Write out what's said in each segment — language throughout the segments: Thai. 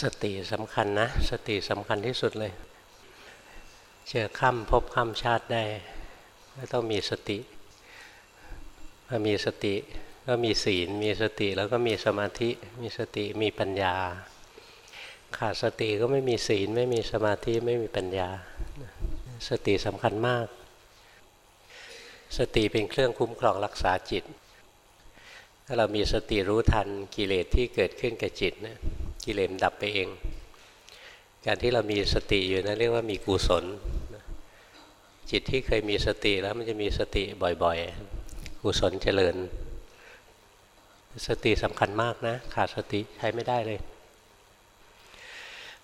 สติสำคัญนะ สติสำคัญที่สุดเลย เจอข้ามพบข้ามชาติได้ก็ต้องมีสติพอมีสติก็มีศีล มีสติแล้วก็มีสมาธิ มีสติมีปัญญา ขาดสติก็ไม่มีศีล ไม่มีสมาธิไม่มีปัญญา สติสำคัญมาก สติเป็นเครื่องคุ้มครองรักษาจิต ถ้าเรามีสติรู้ทันกิเลสที่เกิดขึ้นกับจิตนะ กิเลสดับไปเอง การที่เรามีสติอยู่นะั้นเรียกว่ามีกุศล จิตที่เคยมีสติแล้วมันจะมีสติบ่อยๆ กุศลเจริญ สติสำคัญมากนะ ขาดสติใช้ไม่ได้เลย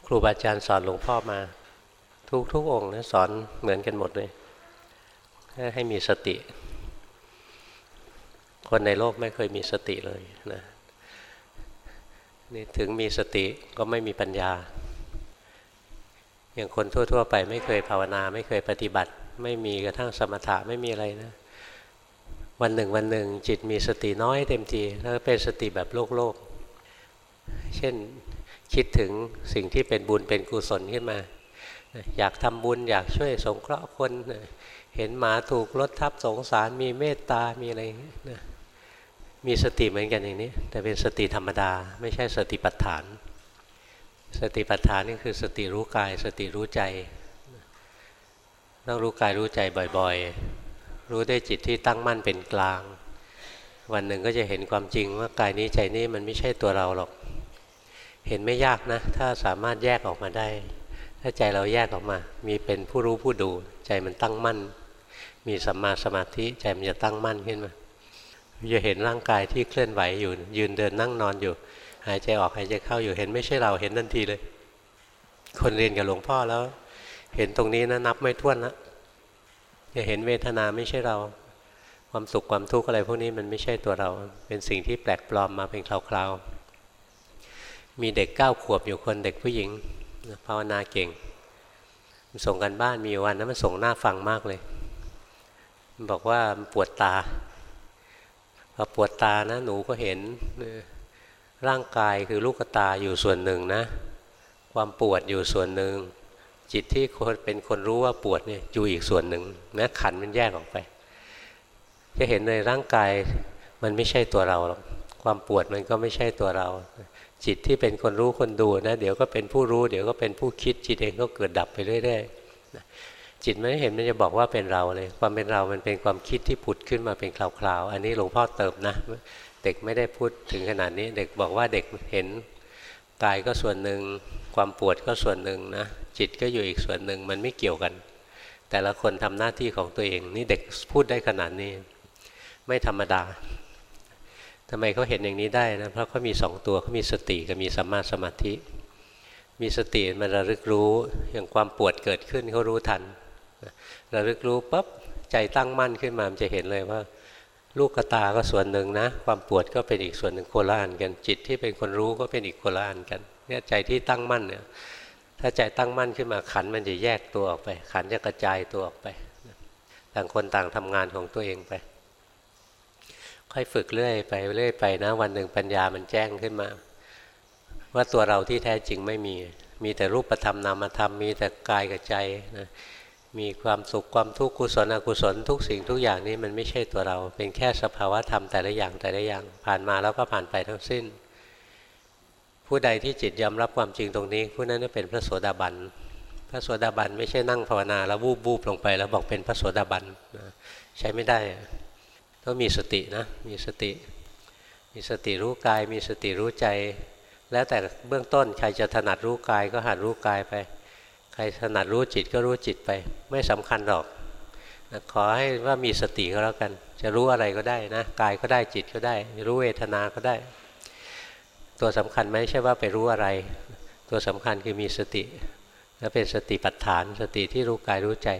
ครูบาอาจารย์สอนหลวงพ่อมา ทุกทุกองค์นะสอนเหมือนกันหมดเลย ให้มีสติ คนในโลกไม่เคยมีสติเลยนะ นี่ถึงมีสติก็ไม่มีปัญญา อย่างคนทั่ว ๆ ไปไม่เคยภาวนา ไม่เคยปฏิบัติ ไม่มีกระทั่งสมถะไม่มีอะไรนะ วันหนึ่งวันหนึ่ง จิตมีสติน้อยเต็มทีแล้วเป็นสติแบบโลกโลกเช่นคิดถึงสิ่งที่เป็นบุญเป็นกุศลขึ้นมา อยากทำบุญอยากช่วยสงเคราะห์คน เห็นหมาถูกรถทับสงสารมีเมตตามีอะไรนะ มีสติเหมือนกันอย่างนี้ แต่เป็นสติธรรมดา ไม่ใช่สติปัฏฐาน สติปัฏฐานนี่คือสติรู้กาย สติรู้ใจต้องรู้กายรู้ใจบ่อยๆ รู้ได้จิตที่ตั้งมั่นเป็นกลาง วันหนึ่งก็จะเห็นความจริงว่ากายนี้ใจนี้มันไม่ใช่ตัวเราหรอก เห็นไม่ยากนะ ถ้าสามารถแยกออกมาได้ ถ้าใจเราแยกออกมา มีเป็นผู้รู้ผู้ดู ใจมันตั้งมั่น มีสัมมาสมาธิใจมันจะตั้งมั่นขึ้นมา จะเห็นร่างกายที่เคลื่อนไหวอยู่ ยืนเดินนั่งนอนอยู่ หายใจออกหายใจเข้าอยู่เห็นไม่ใช่เราเห็นทันทีเลย คนเรียนกับหลวงพ่อแล้ว เห็นตรงนี้นะนับไม่ถ้วนนะจะเห็นเวทนาไม่ใช่เรา ความสุขความทุกข์อะไรพวกนี้มันไม่ใช่ตัวเรา เป็นสิ่งที่แปลกปลอมมาเป็นคราวๆมีเด็กเก้าขวบอยู่คนเด็กผู้หญิงภาวนาเก่ง ส่งกันบ้านมีวันนั้นมันส่งหน้าฟังมากเลย บอกว่าปวดตา พอปวดตานะหนูก็เห็นร่างกายคือลูกตาอยู่ส่วนหนึ่งนะ ความปวดอยู่ส่วนหนึ่ง จิตที่คนเป็นคนรู้ว่าปวดเนี่ยอยู่อีกส่วนหนึ่งนะขันมันแยกออกไป จะเห็นในร่างกายมันไม่ใช่ตัวเราหรอกความปวดมันก็ไม่ใช่ตัวเรา จิตที่เป็นคนรู้คนดูนะ เดี๋ยวก็เป็นผู้รู้ เดี๋ยวก็เป็นผู้คิดจิตเองก็เกิดดับไปเรื่อยๆ จิตไม่เห็นมันจะบอกว่าเป็นเราเลย ความเป็นเรามันเป็นความคิดที่ผุดขึ้นมาเป็นคราวๆ อันนี้หลวงพ่อเติมนะ เด็กไม่ได้พูดถึงขนาดนี้ เด็กบอกว่าเด็กเห็นกายก็ส่วนหนึ่งความปวดก็ส่วนหนึ่งนะ จิตก็อยู่อีกส่วนหนึ่งมันไม่เกี่ยวกัน แต่ละคนทำหน้าที่ของตัวเอง นี่เด็กพูดได้ขนาดนี้ ไม่ธรรมดาทำไมเขาเห็นอย่างนี้ได้นะเพราะเขามีสองตัวเขามีสติกับมีสัมมาสมาธิ มีสติมันระลึกรู้อย่างความปวดเกิดขึ้นเขารู้ทัน ระลึกรู้ปั๊บใจตั้งมั่นขึ้นมามันจะเห็นเลยว่า ลูกตาก็ส่วนหนึ่งนะ ความปวดก็เป็นอีกส่วนหนึ่งโคละอันกัน จิตที่เป็นคนรู้ก็เป็นอีกโคละอันกันเนี่ยใจที่ตั้งมั่นเนี่ยถ้าใจตั้งมั่นขึ้นมาขันมันจะแยกตัวออกไป ขันจะกระจายตัวออกไป ต่างคนต่างทำงานของตัวเองไป ค่อยฝึกเรื่อยไปเรื่อยไปนะ วันหนึ่งปัญญามันแจ้งขึ้นมา ว่าตัวเราที่แท้จริงไม่มี มีแต่รูปธรรมนามธรรมมีแต่กายกับใจนะ มีความสุขความทุกข์กุศลอกุศลทุกสิ่งทุกอย่างนี้มันไม่ใช่ตัวเรา เป็นแค่สภาวะธรรมแต่ละอย่างแต่ละอย่างผ่านมาแล้วก็ผ่านไปทั้งสิ้น ผู้ใดที่จิตยอมรับความจริงตรงนี้ ผู้นั้นเป็นพระโสดาบันพระโสดาบันไม่ใช่นั่งภาวนาแล้ววูบวูบลงไป แล้วบอกเป็นพระโสดาบันใช้ไม่ได้ต้องมีสตินะมีสติ มีสติรู้กาย มีสติรู้ใจ แล้วแต่เบื้องต้นใครจะถนัดรู้กายก็หัดรู้กายไป ครถนัดรู้จิตก็รู้จิตไป ไม่สำคัญหรอกนะขอให้ว่ามีสติก็แล้วกัน จะรู้อะไรก็ได้นะกายก็ได้จิตก็ได้ รู้เวทนาก็ได้ ตัวสำคัญไม่ใช่ว่าไปรู้อะไร ตัวสำคัญคือมีสติแล้วเป็นสติปัฏฐาน สติที่รู้กายรู้ใจ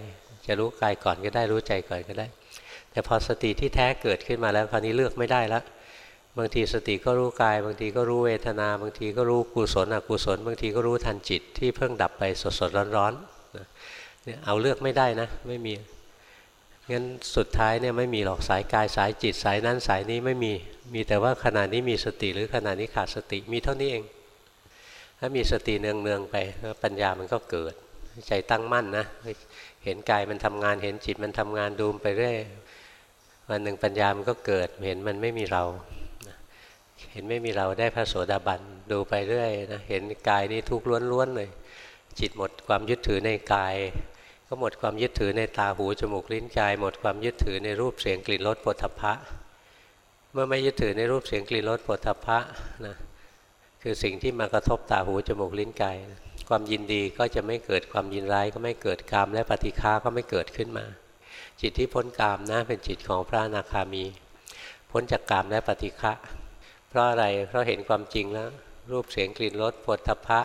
จะรู้กายก่อนก็ได้รู้ใจก่อนก็ได้ แต่พอสติที่แท้เกิดขึ้นมาแล้วคราวนี้เลือกไม่ได้แล้ว บางทีสติก็รู้กาย บางทีก็รู้เวทนา บางทีก็รู้กุศลอกุศล บางทีก็รู้ทันจิตที่เพิ่งดับไปสดสดร้อนร้อนเนี่ยเอาเลือกไม่ได้นะไม่มีงั้นสุดท้ายเนี่ยไม่มีหรอกสายกายสายจิตสายนั้นสายนี้ไม่มีมีแต่ว่าขณะนี้มีสติหรือขณะนี้ขาดสติมีเท่านี้เอง ถ้ามีสติเนืองๆไปปัญญามันก็เกิดใจตั้งมั่นนะเห็นกายมันทำงานเห็นจิตมันทำงานดูมไปเรื่อยวันหนึ่งปัญญามันก็เกิดเห็นมันไม่มีเรา เห็นไม่มีเราได้พระโสดาบันดูไปเรื่อยนะเห็นกายนี้ทุกข์ล้วนๆเลย จิตหมดความยึดถือในกาย ก็หมดความยึดถือในตาหูจมูกลิ้นกาย หมดความยึดถือในรูปเสียงกลิ่นรสปุถะพะ เมื่อไม่ยึดถือในรูปเสียงกลิ่นรสปุถะพะนะคือสิ่งที่มากระทบตาหูจมูกลิ้นกาย ความยินดีก็จะไม่เกิดความยินร้ายก็ไม่เกิดกามและปฏิฆาก็ไม่เกิดขึ้นมา จิตที่พ้นกามนะเป็นจิตของพระอนาคามี พ้นจากกามและปฏิฆะ เพราะอะไรเพราะเห็นความจริงแล้ว รูปเสียงกลิ่นรสปุถะพะ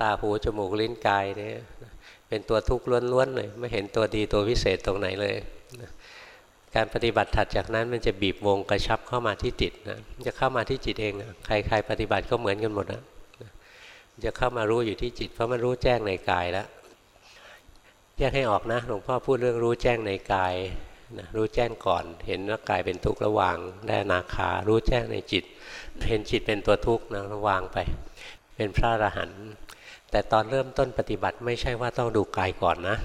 ตาหูจมูกลิ้นกายเนี่ยเป็นตัวทุกข์ล้วนๆเลยไม่เห็นตัวดีตัววิเศษตรงไหนเลย การปฏิบัติถัดจากนั้นมันจะบีบวงกระชับเข้ามาที่จิตนะจะเข้ามาที่จิตเองใครใครปฏิบัติก็เหมือนกันหมดนะจะเข้ามารู้อยู่ที่จิต เพราะมันรู้แจ้งในกายแล้วแยกให้ออกนะหลวงพ่อพูดเรื่องรู้แจ้งในกาย นะรู้แจ้งก่อน เห็นว่ากายเป็นทุกข์ระวางได้นาคา รู้แจ้งในจิต เห็นจิตเป็นตัวทุกข์นะระวางไป เป็นพระอรหันต์แต่ตอนเริ่มต้นปฏิบัติไม่ใช่ว่าต้องดูกายก่อนนะ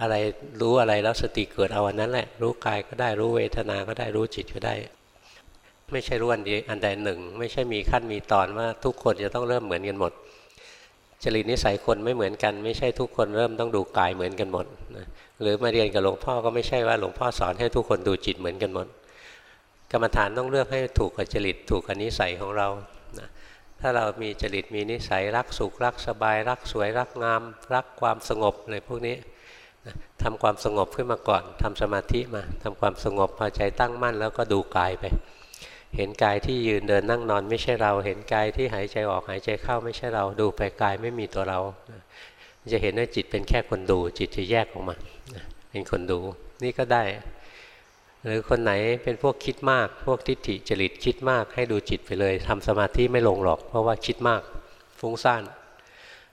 อะไรรู้อะไรแล้วสติเกิดเอาอันนั้นแหละ รู้กายก็ได้รู้เวทนาก็ได้รู้จิตก็ได้ ไม่ใช่รู้อันดีอันใดหนึ่ง ไม่ใช่มีขั้นมีตอนว่าทุกคนจะต้องเริ่มเหมือนกันหมด จริตนิสัยคนไม่เหมือนกัน ไม่ใช่ทุกคนเริ่มต้องดูกายเหมือนกันหมดนะ หรือมาเรียนกับหลวงพ่อก็ไม่ใช่ว่าหลวงพ่อสอนให้ทุกคนดูจิตเหมือนกันหมดกรรมฐานต้องเลือกให้ถูกกับจริตถูกกับนิสัยของเรานะถ้าเรามีจริตมีนิสัยรักสุขรักสบาย รักสวยรักงาม รักความสงบอะไรพวกนี้ทำความสงบขึ้นมาก่อนทำสมาธิมาทำความสงบพอใจตั้งมั่นแล้วก็ดูกายไป เห็นกายที่ยืนเดินนั่งนอนไม่ใช่เรา เห็นกายที่หายใจออกหายใจเข้าไม่ใช่เรา ดูไปกายไม่มีตัวเรา จะเห็นว่าจิตเป็นแค่คนดู จิตจะแยกออกมาเป็นคนดู นี่ก็ได้ หรือคนไหนเป็นพวกคิดมาก พวกทิฏฐิจริตคิดมาก ให้ดูจิตไปเลยทำสมาธิไม่ลงหรอก เพราะว่าคิดมาก ฟุ้งซ่าน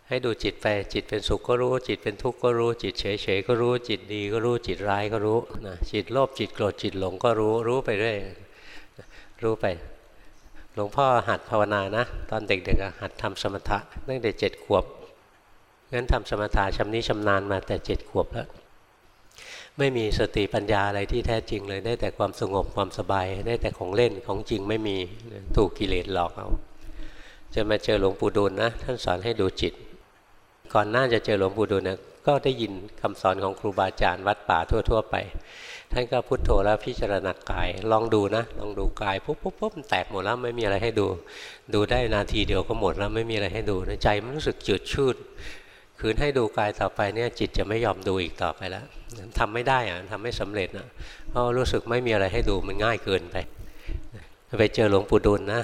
ให้ดูจิตไปจิตเป็นสุขก็รู้ จิตเป็นทุกข์ก็รู้ จิตเฉยๆก็รู้ จิตดีก็รู้จิตร้ายก็รู้นะจิตโลภจิตโกรธจิตหลงก็รู้รู้ไปเรื่อยรู้ไป หลวงพ่อหัดภาวนานะ ตอนเด็กๆหัดทำสมถะตั้งแต่เจ็ดขวบ งั้นทำสมถะชำนิชำนาญมาแต่เจ็ดขวบแล้วไม่มีสติปัญญาอะไรที่แท้จริงเลย ได้แต่ความสงบความสบาย ได้แต่ของเล่นของจริงไม่มีถูกกิเลสหลอกเอาจะมาเจอหลวงปู่ดูลนะ ท่านสอนให้ดูจิต ก่อนหน้าจะเจอหลวงปู่ดูลนะก็ได้ยินคำสอนของครูบาอาจารย์วัดป่าทั่ว ๆ ไป ท่านก็พุโทโธแล้วพิจารณากาย ลองดูนะ ลองดูกายปุ๊บปุ๊บปุ๊บแตกหมดแล้วไม่มีอะไรให้ดู ดูได้นาทีเดียวก็หมดแล้วไม่มีอะไรให้ดูใจมันรู้สึกจืดชืด คืนให้ดูกายต่อไปเนี่ยจิตจะไม่ยอมดูอีกต่อไปแล้วทำไม่ได้อะทำไม่สำเร็จนะเพราะรู้สึกไม่มีอะไรให้ดูมันง่ายเกินไปไปเจอหลวงปู่ดูลนะ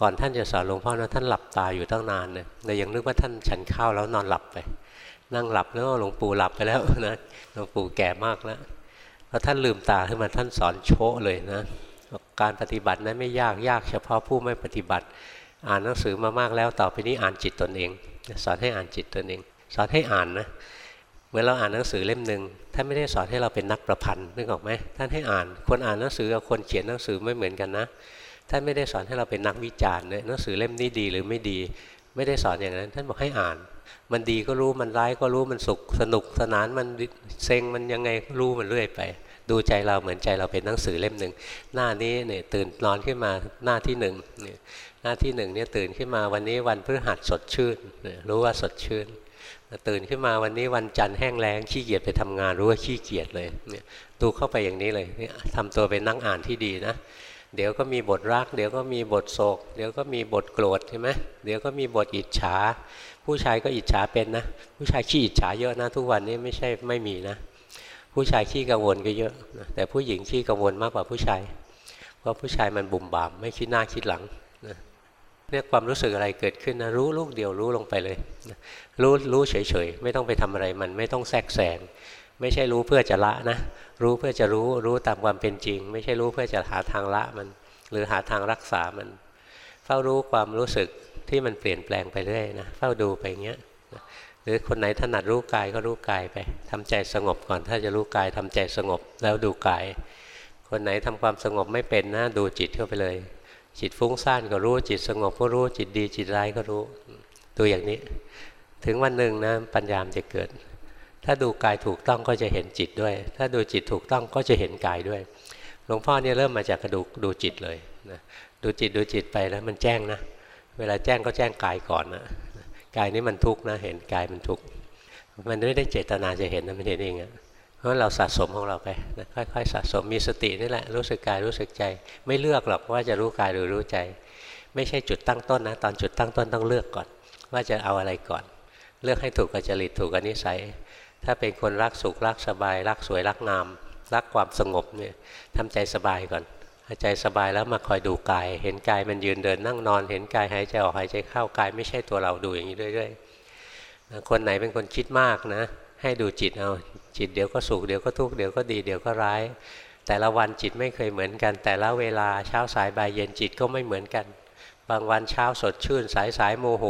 ก่อนท่านจะสอนหลวงพ่อนะท่านหลับตาอยู่ตั้งนานเลยแต่ยังนึกว่าท่านฉันข้าวแล้วนอนหลับไป นั่งหลับแล้วหลวงปู่หลับไปแล้วนะหลวงปู่แก่มากแล้วแล้วท่านลืมตาขึ้นมาท่านสอนโชะเลยนะการปฏิบัตินั้นไม่ยากยากเฉพาะผู้ไม่ปฏิบัติ อ่านหนังสือมามากแล้วต่อไปนี้อ่านจิตตนเอง สอนให้อ่านจิตตนเอง สอนให้อ่านนะเมื่อเราอ่านหนังสือเล่มหนึ่งท่านไม่ได้สอนให้เราเป็นนักประพันธ์นึกออกไหมท่านให้อ่านคนอ่านหนังสือกับคนเขียนหนังสือไม่เหมือนกันนะท่านไม่ได้สอนให้เราเป็นนักวิจารณ์เนี่ยหนังสือเล่มนี้ดีหรือไม่ดี ไม่ได้สอนอย่างนั้น ท่านบอกให้อ่าน มันดีก็รู้มันร้ายก็รู้มันสุขสนุกสนานมันเซ็งมันยังไงรู้มันเรื่อยไปดูใจเราเหมือนใจเราเป็นหนังสือเล่มหนึ่งหน้านี้เนี่ยตื่นนอนขึ้นมาหน้าที่หนึ่งหน้าที่หนึ่งเนี่ยตื่นขึ้นมาวันนี้วันพฤหัสสดชื่นรู้ว่าสดชื่น ตื่นขึ้นมาวันนี้วันจันทร์แห้งแล้งขี้เกียจไปทำงานรู้ว่าขี้เกียจเลยเนี่ยดูเข้าไปอย่างนี้เลยทำตัวเป็นนั่งอ่านที่ดีนะเดี๋ยวก็มีบทรัก เดี๋ยวก็มีบทโศก เดี๋ยวก็มีบทโกรธใช่ไหมเดี๋ยวก็มีบทอิจฉา ผู้ชายก็อิจฉาเป็นนะ ผู้ชายขี้อิจฉาเยอะนะทุกวันนี้ไม่ใช่ไม่มีนะ ผู้ชายขี้กังวลก็เยอะนะแต่ผู้หญิงขี้กังวลมากกว่าผู้ชาย เพราะผู้ชายมันบุ่มบามไม่คิดหน้าคิดหลัง เนี่ยความรู้สึกอะไรเกิดขึ้นนะรู้ลูกเดียวรู้ลงไปเลย รู้รู้เฉยๆไม่ต้องไปทำอะไรมันไม่ต้องแทรกแซงไม่ใช่รู้เพื่อจะละนะ รู้เพื่อจะรู้รู้ตามความเป็นจริง ไม่ใช่รู้เพื่อจะหาทางละมัน หรือหาทางรักษามัน เฝ้ารู้ความรู้สึกที่มันเปลี่ยนแปลงไปเรื่อยนะเฝ้าดูไปอย่างเงี้ยหรือคนไหนถนัดรู้กายก็รู้กายไปทำใจสงบก่อน ถ้าจะรู้กายทำใจสงบแล้วดูกาย คนไหนทำความสงบไม่เป็นนะดูจิตเข้าไปเลย จิตฟุ้งซ่านก็รู้ จิตสงบก็รู้ จิตดีจิตร้ายก็รู้ดดูอย่างนี้ ถึงวันหนึ่งนะปัญญามจะเกิด ถ้าดูกายถูกต้องก็จะเห็นจิตด้วย ถ้าดูจิตถูกต้องก็จะเห็นกายด้วย หลวงพ่อเนี่ยเริ่มมาจากกระดูกดูจิตเลยนะดูจิตดูจิตไปแล้วมันแจ้งนะ เวลาแจ้งก็แจ้งกายก่อนนะกายนี้มันทุกข์นะ เห็นกายมันทุกข์มันไม่ได้เจตนาจะเห็นนะมันเห็นเองอะ เพราะเราสะสมของเราไปนะค่อยๆ สะสมมีสตินี่แหละรู้สึกกายรู้สึกใจ ไม่เลือกหรอกว่าจะรู้กายหรือรู้ใจ ไม่ใช่จุดตั้งต้นนะ ตอนจุดตั้งต้นต้องเลือกก่อน ว่าจะเอาอะไรก่อน เลือกให้ถูกกับจริตถูกกับนิสัย ถ้าเป็นคนรักสุขรักสบาย รักสวยรักงาม รักความสงบเนี่ยทำใจสบายก่อนใจสบายแล้วมาคอยดูกาย เห็นกายมันยืนเดินนั่งนอน เห็นกายหายใจออกหายใจเข้ากายไม่ใช่ตัวเราดูอย่างนี้เรื่อยๆคนไหนเป็นคนคิดมากนะ ให้ดูจิตเอา จิตเดี๋ยวก็สุขเดี๋ยวก็ทุกข์เดี๋ยวก็ดีเดี๋ยวก็ร้าย แต่ละวันจิตไม่เคยเหมือนกัน แต่ละเวลาเช้าสายบ่ายเย็นจิตก็ไม่เหมือนกัน บางวันเช้าสดชื่น สายสายโมโห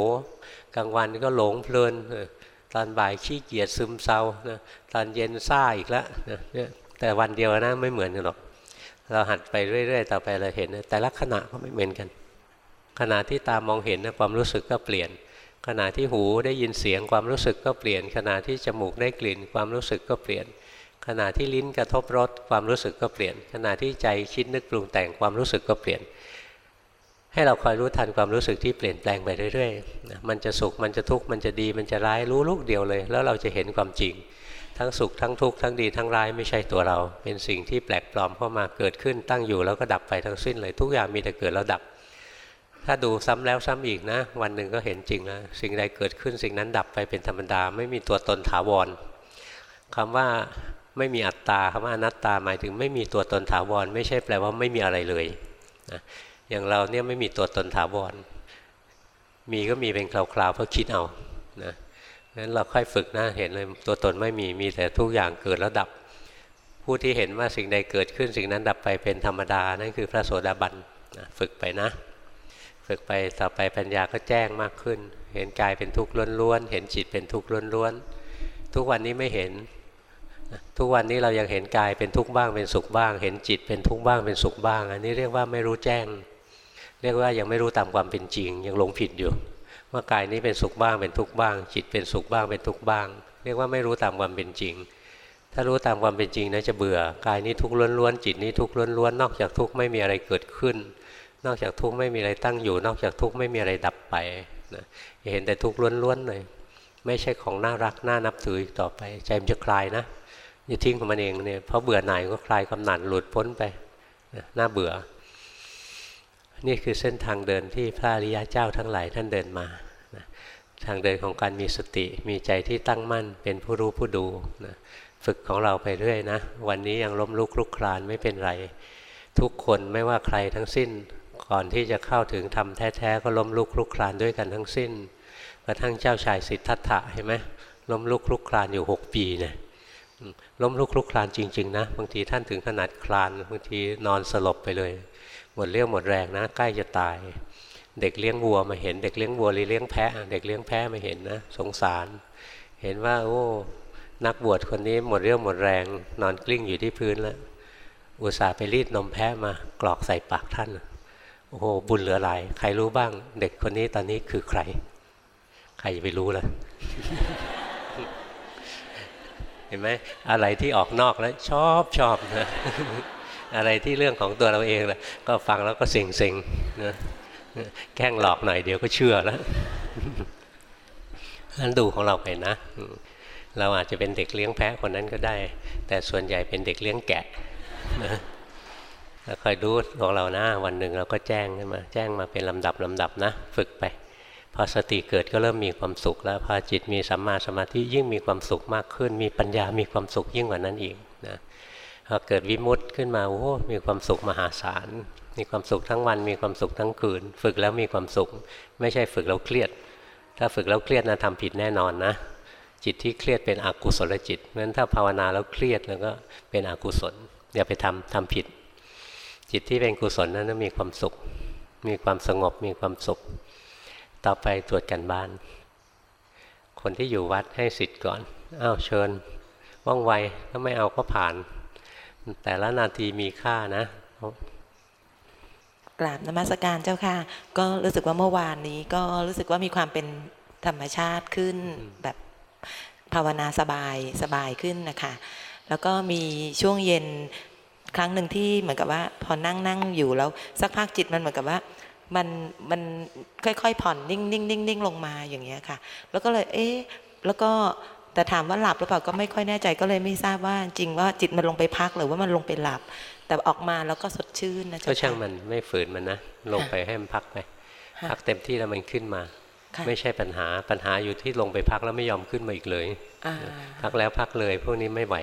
กลางวันก็หลงเพลินตอนบ่ายขี้เกียจซึมเศร้าตอนเย็นซ่าอีกแล้วแต่วันเดียวนะไม่เหมือนกันหรอกเราหัดไปเรื่อยๆต่อไปเราเห็นแต่ละขณะก็ไม่เหมือนกัน ขณะที่ตามองเห็นนะความรู้สึกก็เปลี่ยน ขณะที่หูได้ยินเสียงความรู้สึกก็เปลี่ยน ขณะที่จมูกได้กลิ่น ความรู้สึกก็เปลี่ยน ขณะที่ลิ้นกระทบรสความรู้สึกก็เปลี่ยน ขณะที่ใจคิดนึกปรุงแต่งความรู้สึกก็เปลี่ยน ให้เราคอยรู้ทันความรู้สึกที่เปลี่ยนแปลงไปเรื่อยๆมันจะสุขมันจะทุกข์มันจะดีมันจะร้ายรู้ลูกเดียวเลย แล้วเราจะเห็นความจริง ทั้งสุขทั้งทุกข์ทั้งดีทั้งร้ายไม่ใช่ตัวเรา เป็นสิ่งที่แปลกปลอมเข้ามาเกิดขึ้นตั้งอยู่แล้วก็ดับไปทั้งสิ้นเลยทุกอย่างมีแต่เกิดแล้วดับ ถ้าดูซ้ำแล้วซ้ำอีกนะ วันหนึ่งก็เห็นจริงแล้วสิ่งใดเกิดขึ้นสิ่งนั้นดับไปเป็นธรรมดา ไม่มีตัวตนถาวรคำว่าไม่มีอัตตาคำว่าอนัตตาหมายถึงไม่มีตัวตนถาวร ไม่ใช่แปลว่าไม่มีอะไรเลยนะอย่างเราเนี่ยไม่มีตัวตนถาวร มีก็มีเป็นคราวๆเพราะคิดเอานะนั้นเราค่อยฝึกนะเห็นเลยตัวตนไม่มีมีแต่ทุกอย่างเกิดแล้วดับ ผู้ที่เห็นว่าสิ่งใดเกิดขึ้นสิ่งนั้นดับไปเป็นธรรมดานั่นคือพระโสดาบันนะฝึกไปนะ ฝึกไปต่อไปปัญญาก็แจ้งมากขึ้น เห็นกายเป็นทุกข์ล้วนๆเห็นจิตเป็นทุกข์ล้วนๆทุกวันนี้ไม่เห็น ทุกวันนี้เรายังเห็นกายเป็นทุกข์บ้างเป็นสุขบ้าง เห็นจิตเป็นทุกข์บ้างเป็นสุขบ้าง อันนี้เรียกว่าไม่รู้แจ้ง เรียกว่ายังไม่รู้ตามความเป็นจริง ยังหลงผิดอยู่ว่ากายนี้เป็นสุขบ้างเป็นทุกข์บ้าง จิตเป็นสุขบ้างเป็นทุกข์บ้าง เรียกว่าไม่รู้ตามความเป็นจริง ถ้ารู้ตามความเป็นจริงนะจะเบื่อกายนี้ทุกข์ล้วนๆจิตนี้ทุกข์ล้วนๆนอกจากทุกข์ไม่มีอะไรเกิดขึ้น นอกจากทุกข์ไม่มีอะไรตั้งอยู่ นอกจากทุกข์ไม่มีอะไรดับไปนะเห็นแต่ทุกข์ล้วนๆเลยไม่ใช่ของน่ารักน่านับถืออีกต่อไปใจมันจะคลายนะจะทิ้งของมันเองเนี่ยเพราะเบื่อหน่ายก็คลายกำหนัดหลุดพ้นไปน่าเบื่อ นี่คือเส้นทางเดินที่พระอริยะเจ้าทั้งหลายท่านเดินมานะทางเดินของการมีสติมีใจที่ตั้งมั่นเป็นผู้รู้ผู้ดูนะฝึกของเราไปเรื่อยนะ วันนี้ยังล้มลุกลุกคลานไม่เป็นไร ทุกคนไม่ว่าใครทั้งสิ้น ก่อนที่จะเข้าถึงธรรมแท้ๆก็ล้มลุกคลุกคลานด้วยกันทั้งสิ้นกระทั่งเจ้าชายสิทธัตถะเห็นไหมล้มลุกคลุกคลานอยู่หกปีเนี่ยล้มลุกคลุกคลานจริงๆนะบางทีท่านถึงขนาดคลานบางทีนอนสลบไปเลย หมดเรี่ยวหมดแรงนะใกล้จะตาย เด็กเลี้ยงวัวมาเห็น เด็กเลี้ยงวัวหรือเลี้ยงแพะเด็กเลี้ยงแพะมาเห็นนะสงสาร เห็นว่าโอ้นักบวชคนนี้หมดเรี่ยวหมดแรง นอนกลิ้งอยู่ที่พื้นแล้วอุตส่าห์ไปรีดนมแพะมากรอกใส่ปากท่าน โอ้โหบุญเหลือหลายใครรู้บ้าง เด็กคนนี้ตอนนี้คือใคร ใครจะไปรู้ล่ะเห็นไหมอะไรที่ออกนอกแล้วชอบชอบนะอะไรที่เรื่องของตัวเราเองแหละก็ฟังแล้วก็เซ็งเซ็งนะแกล้งหลอกหน่อยเดี๋ยวก็เชื่อแล้วนั้นดูของเราไปนะ เราอาจจะเป็นเด็กเลี้ยงแพะคนนั้นก็ได้ แต่ส่วนใหญ่เป็นเด็กเลี้ยงแกะนะ แล้วคอยดูของเรานะวันหนึ่งเราก็แจ้งขึ้นมาแจ้งมาเป็นลำดับลำดับนะ ฝึกไป พอสติเกิดก็เริ่มมีความสุขแล้วพอจิตมีสัมมาสมาธิยิ่งมีความสุขมากขึ้น มีปัญญามีความสุขยิ่งกว่านั้นอีกนะพอเกิดวิมุตต์ขึ้นมาโอ้มีความสุขมหาศาลมีความสุขทั้งวันมีความสุขทั้งคืน ฝึกแล้วมีความสุข ไม่ใช่ฝึกแล้วเครียด ถ้าฝึกแล้วเครียดนะทำผิดแน่นอนนะจิตที่เครียดเป็นอกุศลจิตเพราะฉะนั้นถ้าภาวนาแล้วเครียดแล้วก็เป็นอกุศลอย่าไปทำทำผิด จิตที่เป็นกุศลนั้นมีความสุข มีความสงบมีความสุข ต่อไปตรวจกันบ้าน คนที่อยู่วัดให้สิทธิ์ก่อนอ้าวเชิญ ว่องไวถ้าไม่เอาก็ผ่าน แต่ละนาทีมีค่านะกราบนมัสการเจ้าค่ะ ก็รู้สึกว่าเมื่อวานนี้ก็รู้สึกว่ามีความเป็นธรรมชาติขึ้นอืมแบบภาวนาสบายสบายขึ้นนะคะ แล้วก็มีช่วงเย็น ครั้งหนึ่งที่เหมือนกับว่าพอนั่งนั่งอยู่แล้ว สักพักจิตมันเหมือนกับว่ามันมันค่อยๆผ่อนนิ่งนิ่งนิ่งนิ่งลงมาอย่างเงี้ยค่ะ แล้วก็เลยเอ๊ะแล้วก็แต่ถามว่าหลับหรือเปล่าก็ไม่ค่อยแน่ใจก็เลยไม่ทราบว่าจริงว่าจิตมันลงไปพักหรือว่ามันลงไปหลับ แต่ออกมาแล้วก็สดชื่นนะเจ้ก็ช่างค่ะมันไม่ฝืนมันนะลงไปให้มันพักไปค่ะพักเต็มที่แล้วมันขึ้นมาค่ะไม่ใช่ปัญหาปัญหาอยู่ที่ลงไปพักแล้วไม่ยอมขึ้นมาอีกเลยอ่าพักแล้วพักเลย พวกนี้ไม่ไหว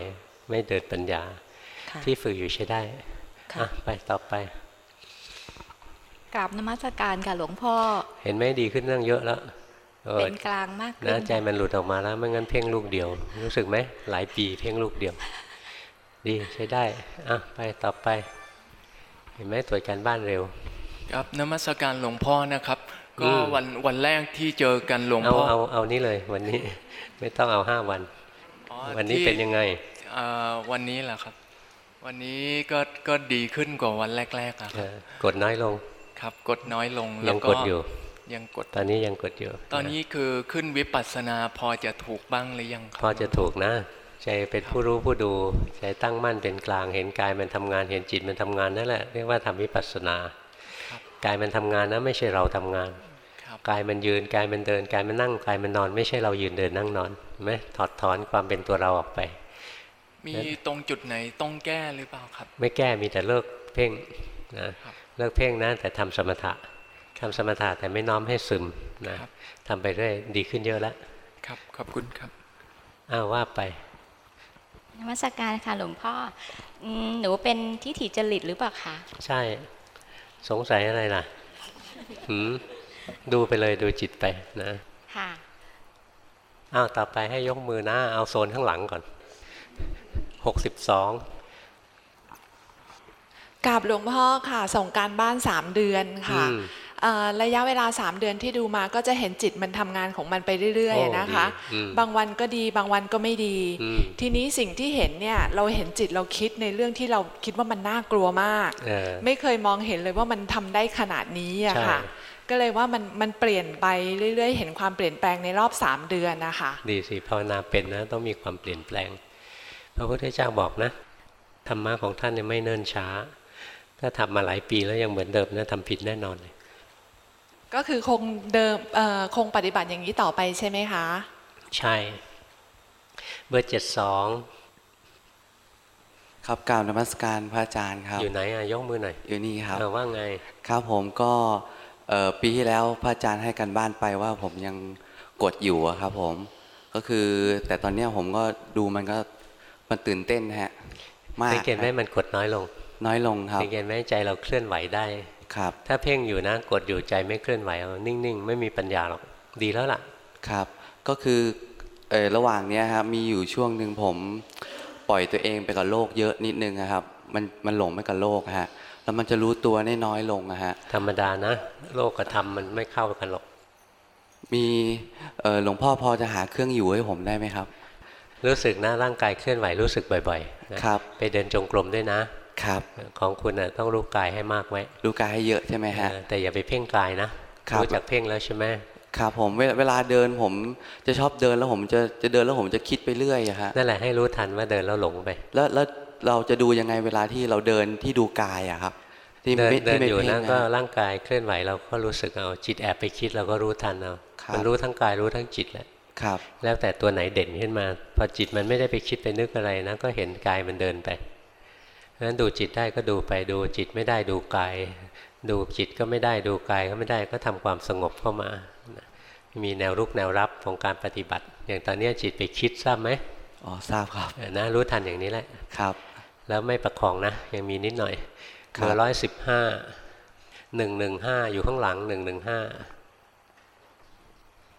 ไม่เดินปัญญาค่ะ ที่ฝึกอยู่ใช้ได้ค่ะอะไปต่อไปกราบนมัสการค่ะหลวงพ่อ เห็นไหมดีขึ้นตั้งเยอะแล้วเออเป็นกลางมากขึ้นะนใจมันหลุดออกมาแล้วไม่งั้นเพ่งลูกเดียว รู้สึกไหมหลายปีเพ่งลูกเดียว ดีใช้ได้อะไปต่อไป เห็นไหมตรวจการบ้านเร็ว ครับนมัสการหลวงพ่อนะครับอืก็มวันวันแรกที่เจอกันหลวงเอาพ่อเอาเอานี่เลย วันนี้ไม่ต้องเอาห้าวันอ๋อวันนี้ที่เป็นยังไงอ่าวันนี้แหละครับ วันนี้ก็ก็ดีขึ้นกว่าวันแรกๆอะคเอรับอกดน้อยลง ครับกดน้อยลงยัแล้วงก็กดอยู่ ยังกดตอนนี้ยังกดอยู่ ตอนนี้คือขึ้นวิปัสสนาพอจะถูกบ้างหรือยังครัพอจะถูกนะใจเป็นผู้รู้ผู้ดูใจตั้งมั่นเป็นกลางเห็นกายมันทำงานเห็นจิตมันทำงานนั่นแหละเรียกว่าทำวิปัสสนาครับกายมันทำงานนะไม่ใช่เราทำงานครับกายมันยืนกายมันเดินกายมันนั่งกายมันนอน ไม่ใช่เรายืนเดินนั่งนอนเห็นไหมถอดถอนความเป็นตัวเราออกไป มีตรงจุดไหนต้องแก้หรือเปล่าครับ ไม่แก้มีแต่เลิกเพ่งนะครับเลิกเพ่งนะแต่ทำสมถะทำสมถะแต่ไม่น้อมให้ซึมนะครับทำไปเรื่อยดีขึ้นเยอะแล้วครับขอบคุณครับอ้าวว่าไปนมัสการค่ะหลวงพ่ออืมหนูเป็นทิฏฐิจริตหรือเปล่าคะใช่สงสัยอะไรล่ะหืมดูไปเลยดูจิตไปนะ ค่ะอ้าวต่อไปให้ยกมือนะ เอาโซนข้างหลังก่อน หกสิบสองกับหลวงพ่อค่ะ ส่งการบ้าน 3 เดือนค่ะเอ่อระยะเวลา 3 เดือนที่ดูมาก็จะเห็นจิตมันทำงานของมันไปเรื่อยโอ้ๆนะคะดีอืมบางวันก็ดีบางวันก็ไม่ดีอืมทีนี้สิ่งที่เห็นเนี่ยเราเห็นจิตเราคิดในเรื่องที่เราคิดว่ามันน่ากลัวมากเออไม่เคยมองเห็นเลยว่ามันทำได้ขนาดนี้อะค่ะใช่ก็เลยว่ามันมันเปลี่ยนไปเรื่อยๆ เห็นความเปลี่ยนแปลงในรอบ 3 เดือนนะคะ ดีสิภาวนาเป็นนะต้องมีความเปลี่ยนแปลง พระพุทธเจ้าบอกนะธรรมะของท่านเนี่ยไม่เนิ่นช้า ถ้าทำมาหลายปีแล้วยังเหมือนเดิมนะทำผิดแน่นอนเลยก็คือคงเดิมเอ่อคงปฏิบัติอย่างนี้ต่อไปใช่ไหมคะ ใช่ เบอร์เจ็ดสองครับกล่าวนมัสการพระอาจารย์ครับ อยู่ไหนอะยกมือหน่อยอยู่นี่ครับเออว่าไง ครับผมก็เอ่อปีที่แล้วพระอาจารย์ให้กันบ้านไปว่าผมยังกดอยู่อะครับผม ก็คือแต่ตอนเนี้ยผมก็ดูมันก็ มันตื่นเต้นฮะมากสังเกตไหมครับมันกดน้อยลง น้อยลงครับสังเกตไหมใจเราเคลื่อนไหวได้ครับ ถ้าเพ่งอยู่นะกดอยู่ใจไม่เคลื่อนไหวเอานิ่งๆ ไม่มีปัญญาหรอกดีแล้วล่ะครับ ก็คือเออระหว่างเนี้ยครับมีอยู่ช่วงหนึ่งผมปล่อยตัวเองไปกับโลกเยอะนิดนึงนะครับ มันมันหลงไปกับโลกฮะแล้วมันจะรู้ตัวได้น้อยลงนะฮะธรรมดานะ โลกกับธรรมมันไม่เข้ากันหรอกมีเอ่อหลวงพ่อพอจะหาเครื่องอยู่ให้ผมได้ไหมครับ รู้สึกนะร่างกายเคลื่อนไหวรู้สึกบ่อยๆนะครับ ไปเดินจงกรมด้วยนะครับ ของคุณนะต้องรู้กายให้มากไว้ รู้กายให้เยอะใช่ไหมฮะเออแต่อย่าไปเพ่งกายนะครับรู้จักเพ่งแล้วใช่ไหมครับผมเวลาเวลาเดินผมจะชอบเดินแล้วผมจะจะเดินแล้วผมจะคิดไปเรื่อยอะฮะนั่นแหละให้รู้ทันว่าเดินแล้วหลงไป แล้วแล้วเราจะดูยังไงเวลาที่เราเดินที่ดูกายอะครับที่เดินไม่เดิที่นไม่อยู่เพ่งนะนะก็ร่างกายเคลื่อนไหวเราก็รู้สึกเอาจิตแอบไปคิดเราก็รู้ทันเอาครับมันรู้ทั้งกายรู้ทั้งจิตแหละ ครับแล้วแต่ตัวไหนเด่นขึ้นมา พอจิตมันไม่ได้ไปคิดไปนึกอะไรนะก็เห็นกายมันเดินไปเพราะฉะนั้นดูจิตได้ก็ดูไปดูจิตไม่ได้ดูกาย ดูจิตก็ไม่ได้ดูกายก็ไม่ได้ก็ทำความสงบเข้ามามีแนวรุกแนวรับของการปฏิบัติ อย่างตอนเนี้ยจิตไปคิดทราบไหมอ๋อทราบครับเออนะรู้ทันอย่างนี้แหละครับ แล้วไม่ประคองนะ ยังมีนิดหน่อยครับเบอร์ร้อยสิบห้าหนึ่งหนึ่งห้าอยู่ข้างหลังหนึ่งหนึ่งห้า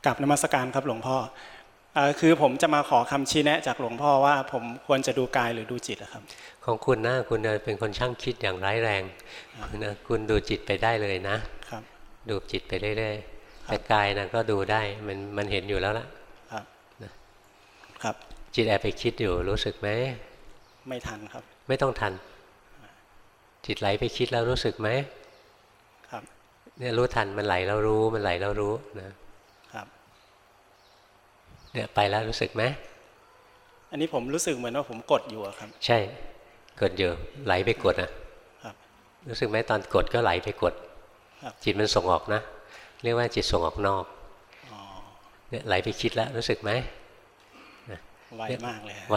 กับนมัสการครับหลวงพ่อเอ่อคือผมจะมาขอคำชี้แนะจากหลวงพ่อว่าผมควรจะดูกายหรือดูจิตอะครับ ของคุณนะคุณเป็นคนช่างคิดอย่างร้ายแรงนะคุณดูจิตไปได้เลยนะครับ ดูจิตไปเรื่อยๆครับแต่กายนะก็ดูได้มันมันเห็นอยู่แล้วล่ะครับนะครับ จิตแอบไปคิดอยู่รู้สึกไหมไม่ทันครับ ไม่ต้องทัน จิตไหลไปคิดแล้วรู้สึกไหมครับเนี่ยรู้ทันมันไหลแล้วรู้มันไหลแล้วรู้นะครับ เนี่ยไปแล้วรู้สึกไหมอันนี้ผมรู้สึกเหมือนว่าผมกดอยู่อะครับ ใช่กดอยู่ไหลไปกดนะครับรู้สึกไหมตอนกดก็ไหลไปกดครับจิตมันส่งออกนะ เรียกว่าจิตส่งออกนอกอ๋อเนี่ยไหลไปคิดแล้วรู้สึกไหมไวมากเลยฮะไว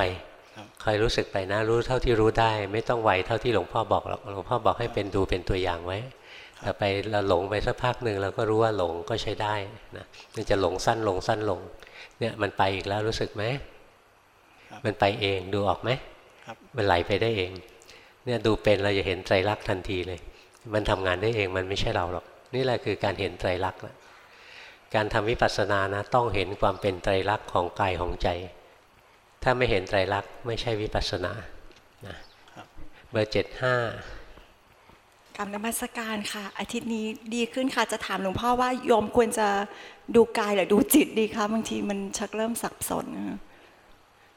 ครับคอยรู้สึกไปนะรู้เท่าที่รู้ได้ ไม่ต้องไวเท่าที่หลวงพ่อบอกหรอกหลวงพ่อบอกให้เป็นดูเป็นตัวอย่างไว้แต่ไปเราหลงไปสักพักหนึ่งเราก็รู้ว่าหลงก็ใช้ได้นะมันจะหลงสั้นลงสั้นลง เนี่ยมันไปอีกแล้วรู้สึกไหมครับมันไปเองดูออกไหมครับมันไหลไปได้เอง เนี่ยดูเป็นเราจะเห็นไตรลักษณ์ทันทีเลย มันทำงานได้เองมันไม่ใช่เราหรอก นี่แหละคือการเห็นไตรลักษณ์ละการทำวิปัสสนานะต้องเห็นความเป็นไตรลักษณ์ของกายของใจ ถ้าไม่เห็นไตรลักษณ์ไม่ใช่วิปัสสนานะครับเบอร์เจ็ดห้ากรรมนมัสการค่ะ อาทิตย์นี้ดีขึ้นค่ะจะถามหลวงพ่อว่าโยมควรจะ ดูกายหรือดูจิตดีคะบางทีมันชักเริ่มสับสนนะคะ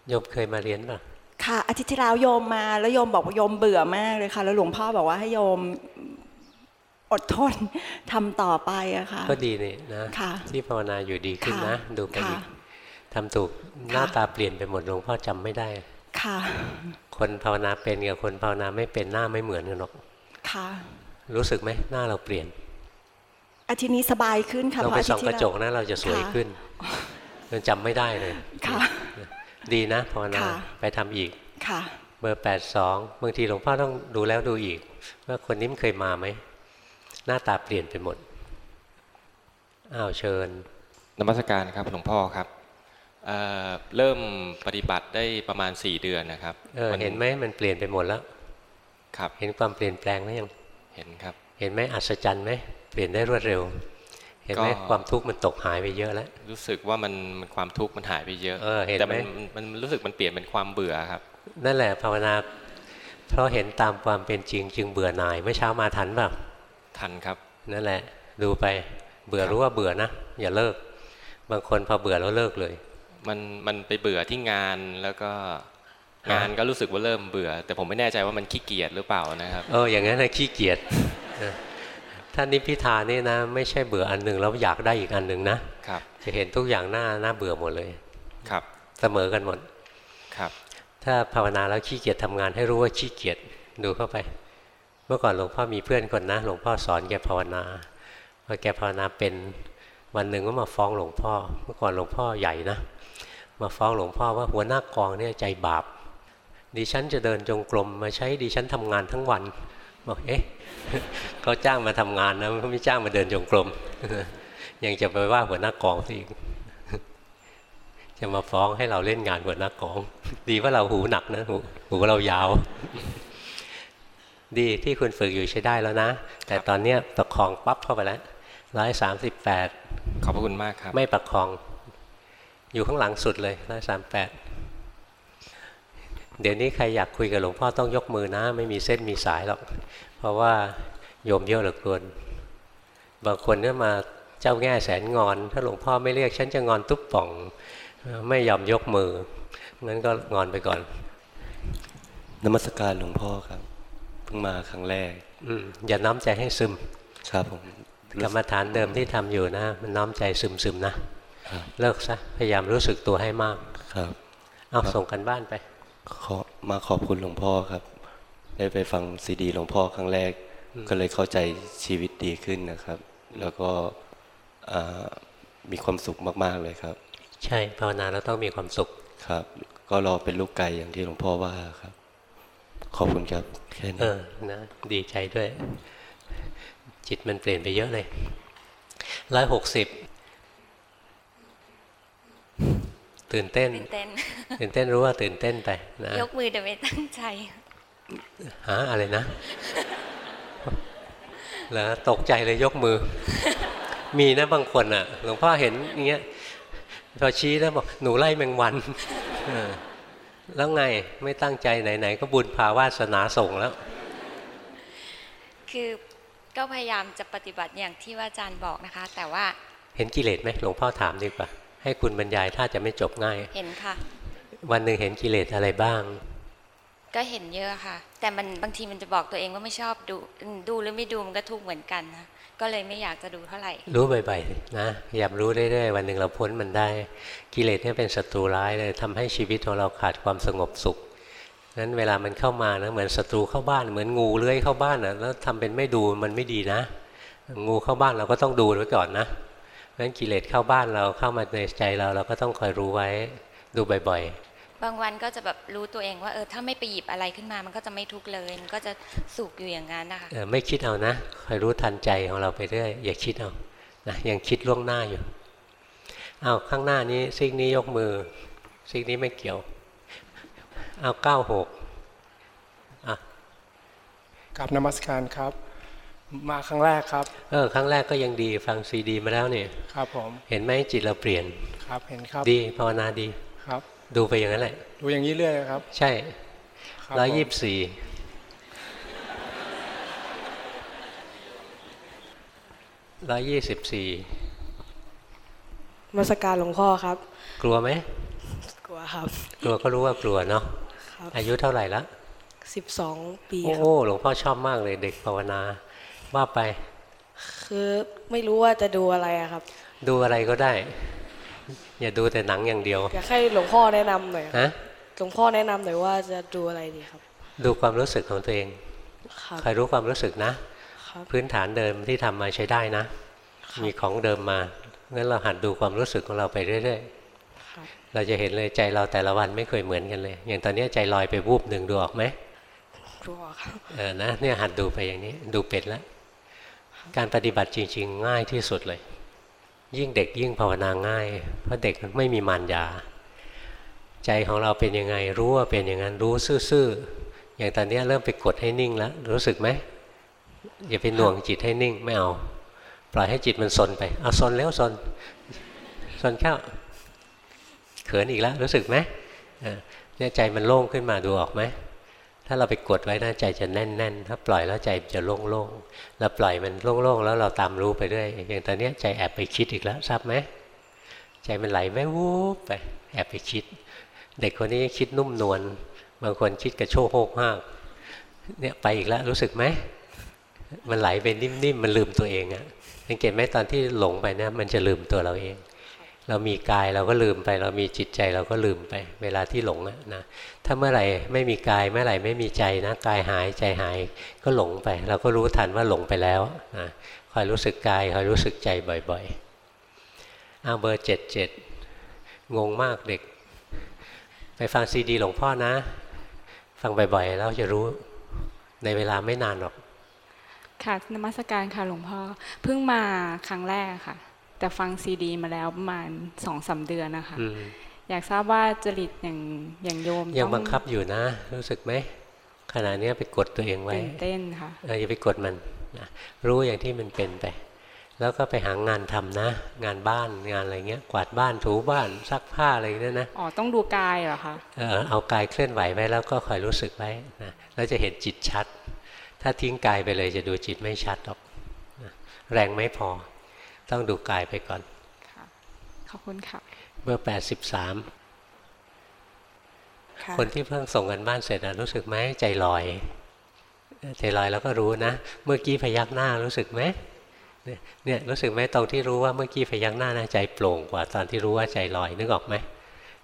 โยมเคยมาเรียนป่ะค่ะอาทิตย์ที่แล้วโยมมาแล้วโยมบอกว่าโยมเบื่อมากเลยค่ะ แล้วหลวงพ่อบอกว่าให้โยมอดทนทำต่อไปอะค่ะ ก็ดีนี่นะค่ะที่ภาวนาอยู่ดีขึ้นนะค่ะดูไปอีกค่ะทำถูกหน้าตาเปลี่ยนไปหมดหลวงพ่อจำไม่ได้ค่ะ คนภาวนาเป็นกับคนภาวนาไม่เป็นหน้าไม่เหมือนกันหรอกค่ะ รู้สึกไหมหน้าเราเปลี่ยน อาทิตย์นี้สบายขึ้นค่ะเราเพราะไปอาทิส่ตองย์กที่ระแล้วจกนะเราจะสวยค่ะขึ้นมันจำไม่ได้เลยค่ะ ดีนะภาวนาค่ะไปทำอีกค่ะ เบอร์แปดสองบางทีหลวงพ่อต้องดูแล้วดูอีก ว่าคนนี้มันเคยมาไหม หน้าตาเปลี่ยนไปหมดอ้าวเชิญนมัสการครับหลวงพ่อครับเอ่อเริ่มปฏิบัติได้ประมาณ 4 เดือนนะครับเออมันเห็นไหมมันเปลี่ยนไปหมดแล้ว ครับ เห็นความเปลี่ยนแปลงไหมยัง เห็นครับ เห็นไหมอัศจรรย์ไหม เปลี่ยนได้รวดเร็ว เห็นไหมก็ความทุกข์มันตกหายไปเยอะแล้ว รู้สึกว่ามันมันความทุกข์มันหายไปเยอะเออเห็นแต่ไหมมันมันมันรู้สึกมันเปลี่ยนเป็นความเบื่อครับ นั่นแหละภาวนา เพราะเห็นตามความเป็นจริงจึงเบื่อหน่ายเมื่อเช้ามาทันเปล่าทันครับ นั่นแหละ ดูไปเบื่อรู้ว่าเบื่อนะอย่าเลิก บางคนพอเบื่อแล้วเลิกเลย มันมันไปเบื่อที่งานแล้วก็ฮะงานก็รู้สึกว่าเริ่มเบื่อ แต่ผมไม่แน่ใจว่ามันขี้เกียจหรือเปล่านะครับ เอออย่างนั้นนะขี้เกียจนะ ถ้านิพพิทานี่นะ ไม่ใช่เบื่ออันหนึ่งแล้วอยากได้อีกอันหนึ่งนะครับ จะเห็นทุกอย่างหน้าหน้าเบื่อหมดเลยครับ เสมอกันหมดครับ ถ้าภาวนาแล้วขี้เกียจทำงานให้รู้ว่าขี้เกียจดูเข้าไป เมื่อก่อนหลวงพ่อมีเพื่อนคนนะหลวงพ่อสอนแกภาวนาพอแกภาวนาเป็นวันหนึ่งก็มาฟ้องหลวงพ่อ เมื่อก่อนหลวงพ่อใหญ่นะมาฟ้องหลวงพ่อว่าหัวหน้ากองเนี่ยใจบาปดิฉันจะเดินจงกรมมาใช้ดิฉันทำงานทั้งวัน บอกเอ๊ะเขาจ้างมาทำงานนะเขาไม่จ้างมาเดินจงกรมยังจะไปว่าหัวหน้ากองซะอีกจะมาฟ้องให้เราเล่นงานหัวหน้ากอง ดีว่าเราหูหนักนะหูหูเรายาว ดีที่คุณฝึกอยู่ใช้ได้แล้วนะ แต่ตอนเนี้ยประคองปั๊บเข้าไปแล้วร้อยสามสิบแปดขอบพระคุณมากครับ ไม่ประคอง อยู่ข้างหลังสุดเลยร้อยสามแปด เดี๋ยวนี้ใครอยากคุยกับหลวงพ่อต้องยกมือนะ ไม่มีเส้นมีสายหรอก เพราะว่าโยมเยอะเหลือเกินบางคนเนี่ยมาเจ้าแง่แสนงอน ถ้าหลวงพ่อไม่เรียกฉันจะงอนตุ๊บป่อง ไม่ยอมยกมืองั้นก็งอนไปก่อนนมัสการหลวงพ่อครับเพิ่งมาครั้งแรก อืมอย่าน้อมใจให้ซึม ครับผมกรรมฐานเดิมที่ทำอยู่นะ มันน้อมใจซึมซึมๆนะครับเลิกซะพยายามรู้สึกตัวให้มาก ครับ เอาส่งกันบ้านไป ขอมาขอบคุณหลวงพ่อครับ ได้ไปฟังซีดีหลวงพ่อครั้งแรก ก็เลยเข้าใจชีวิตดีขึ้นนะครับ แล้วก็อ่ามีความสุขมากๆเลยครับ ใช่ภาวนาแล้วต้องมีความสุขครับ ก็รอเป็นลูกไก่อย่างที่หลวงพ่อว่าครับ ขอบคุณครับแค่เอนี้อนะดีใจด้วย จิตมันเปลี่ยนไปเยอะเลยร้อยหกสิบ ตื่นเต้น ตื่นเต้น ตื่นเต้นรู้ว่าตื่นเต้นไปนะยกมือแต่ไม่ตั้งใจหาอะไรนะแล้วตกใจเลยยกมือ มีนะบางคนอะ หลวงพ่อเห็นอย่างเงี้ยพอชี้แล้วบอกหนูไล่แมงวันเออแล้วไงไม่ตั้งใจไหนๆก็บุญพาวาสนาส่งแล้ว คือก็พยายามจะปฏิบัติอย่างที่ว่าอาจารย์บอกนะคะ แต่ว่าเห็นกิเลสไหมหลวงพ่อถามดีกว่า ให้คุณบรรยายถ้าจะไม่จบง่าย เห็นค่ะ วันหนึ่งเห็นกิเลสอะไรบ้าง ก็เห็นเยอะค่ะ แต่มันบางทีมันจะบอกตัวเองว่าไม่ชอบดูอืมดูหรือไม่ดูมันก็ทุกข์เหมือนกันนะก็เลยไม่อยากจะดูเท่าไหร่ รู้บ่อยๆนะพยายามรู้เรื่อยๆวันหนึ่งเราพ้นมันได้ กิเลสเนี่ยเป็นศัตรูร้ายเลยทำให้ชีวิตของเราขาดความสงบสุขนั้นเวลามันเข้ามานะเหมือนศัตรูเข้าบ้านเหมือนงูเลื้อยเข้าบ้านนะแล้วทำเป็นไม่ดูมันไม่ดีนะ งูเข้าบ้านเราก็ต้องดูไว้ก่อนนะ เพราะฉะนั้นกิเลสเข้าบ้านเราเข้ามาในใจเราเราก็ต้องคอยรู้ไว้ดูบ่อยๆ บางวันก็จะแบบรู้ตัวเองว่าเออถ้าไม่ไปหยิบอะไรขึ้นมา มันก็จะไม่ทุกข์เลย มันก็จะสุขอยู่อย่างนั้นนะคะเออไม่คิดเอานะคอยรู้ทันใจของเราไปเรื่อยอย่าคิดเอานะยังคิดล่วงหน้าอยู่เอาข้างหน้านี้ซิกนี้ยกมือซิกนี้ไม่เกี่ยว เอาเก้าหกอะกับนมัสการครับ มาครั้งแรกครับเออครั้งแรกก็ยังดีฟังซีดีมาแล้วเนี่ยครับผมเห็นไหมจิตเราเปลี่ยนครับเห็นครับดีภาวนาดีครับ ดูไปอย่างนั้นแหละ ดูอย่างนี้เรื่อยเลยครับ ใช่ครับร้อยผมยี่สิบสี่ร้อยยี่สิบสี่มาสการหลวงพ่อครับ กลัวไหมกลัวครับ กลัวก็รู้ว่ากลัวเนาะครับอายุเท่าไหร่ละสิบสองปีโอ้คโหรับหลวงพ่อชอบมากเลยเด็กภาวนา ว่าไป คือไม่รู้ว่าจะดูอะไรอะครับ ดูอะไรก็ได้ อย่าดูแต่หนังอย่างเดียว อยากให้หลวงพ่อแนะนำหน่อยครับฮะหลวงพ่อแนะนำหน่อยว่าจะดูอะไรดีครับ ดูความรู้สึกของตัวเองครับคอยรู้ความรู้สึกนะครับพื้นฐานเดิมที่ทำมาใช้ได้นะ มีของเดิมมางั้นเราหัดดูความรู้สึกของเราไปเรื่อยครับๆเราจะเห็นเลยใจเราแต่ละวันไม่เคยเหมือนกันเลย อย่างตอนนี้ใจลอยไปวูบหนึ่งดูออกไหมกลัวครับเออนะเนี่ยหัดดูไปอย่างนี้ ดูเป็ดแล้ว การปฏิบัติจริง ๆ ง่ายที่สุดเลย ยิ่งเด็กยิ่งภาวนาง่าย เพราะเด็กไม่มีมารยา ใจของเราเป็นยังไงรู้ว่าเป็นอย่างนั้นรู้ซื่อๆอย่างตอนนี้เริ่มไปกดให้นิ่งแล้วรู้สึกไหมอย่าไปหน่วงจิตให้นิ่งไม่เอาปล่อยให้จิตมันสนไปเอาสนแล้วสนสนเข้าเขินอีกแล้วรู้สึกไหมเออเนี่ยใจมันโล่งขึ้นมาดูออกไหม ถ้าเราไปกดไว้นะใจจะแน่น ๆ ถ้าปล่อยแล้วใจจะโล่งๆเราปล่อยมันโล่งๆแล้วเราตามรู้ไปเรื่อยอย่างตอนนี้ใจแอบไปคิดอีกแล้วทราบไหมใจมันไหลแววูบไปแอบไปคิด เด็กคนนี้คิดนุ่มนวลบางคนคิดกระโชกโฮกห้ากเนี่ยไปอีกแล้วรู้สึกไหมมันไหลไปนิ่มๆมันลืมตัวเองอะสังเกตไหมตอนที่หลงไปนี่มันจะลืมตัวเราเอง เรามีกายเราก็ลืมไป เรามีจิตใจเราก็ลืมไป เวลาที่หลงนะ ถ้าเมื่อไหร่ไม่มีกายเมื่อไหร่ไม่มีใจนะกายหายใจหายก็หลงไป เราก็รู้ทันว่าหลงไปแล้วนะคอยรู้สึกกายคอยรู้สึกใจบ่อยๆเอาเบอร์เจ็ดเจ็ดงงมากเด็ก ไปฟังซีดีหลวงพ่อนะ ฟังบ่อยๆแล้วจะรู้ในเวลาไม่นานหรอกค่ะนมัสการค่ะหลวงพ่อเพิ่งมาครั้งแรกค่ะ แต่ฟังซีดีมาแล้วประมาณสองสาเดือนนะคะ อืมอยากทราบว่าจริตอย่างอย่างโยมยังต้องบังคับอยู่นะ รู้สึกไหมขณะเนี้ยไปกดตัวเองไว้ตื่นเต้นค่ะเอออย่าไปกดมันนะรู้อย่างที่มันเป็นไป แล้วก็ไปหางานทำนะ งานบ้านงานอะไรเงี้ย กวาดบ้านถูบ้านซักผ้าอะไรเนี่ยนะอ๋อต้องดูกายเหรอคะเออเอากายเคลื่อนไหวไว้แล้วก็คอยรู้สึกไว้นะแล้วจะเห็นจิตชัด ถ้าทิ้งกายไปเลยจะดูจิตไม่ชัดหรอกนะแรงไม่พอ ต้องดูกายไปก่อนขอบคุณค่ะ เบอร์แปดสิบสามค่ะคนที่เพิ่งส่งกันบ้านเสร็จนะรู้สึกไหมใจลอย ใจลอยแล้วก็รู้นะ เมื่อกี้พยักหน้ารู้สึกไหมเนี่ยเนี่ยรู้สึกไหมตรงที่รู้ว่าเมื่อกี้พยักหน้านะใจโปร่งกว่าตอนที่รู้ว่าใจลอยนึกออกไหม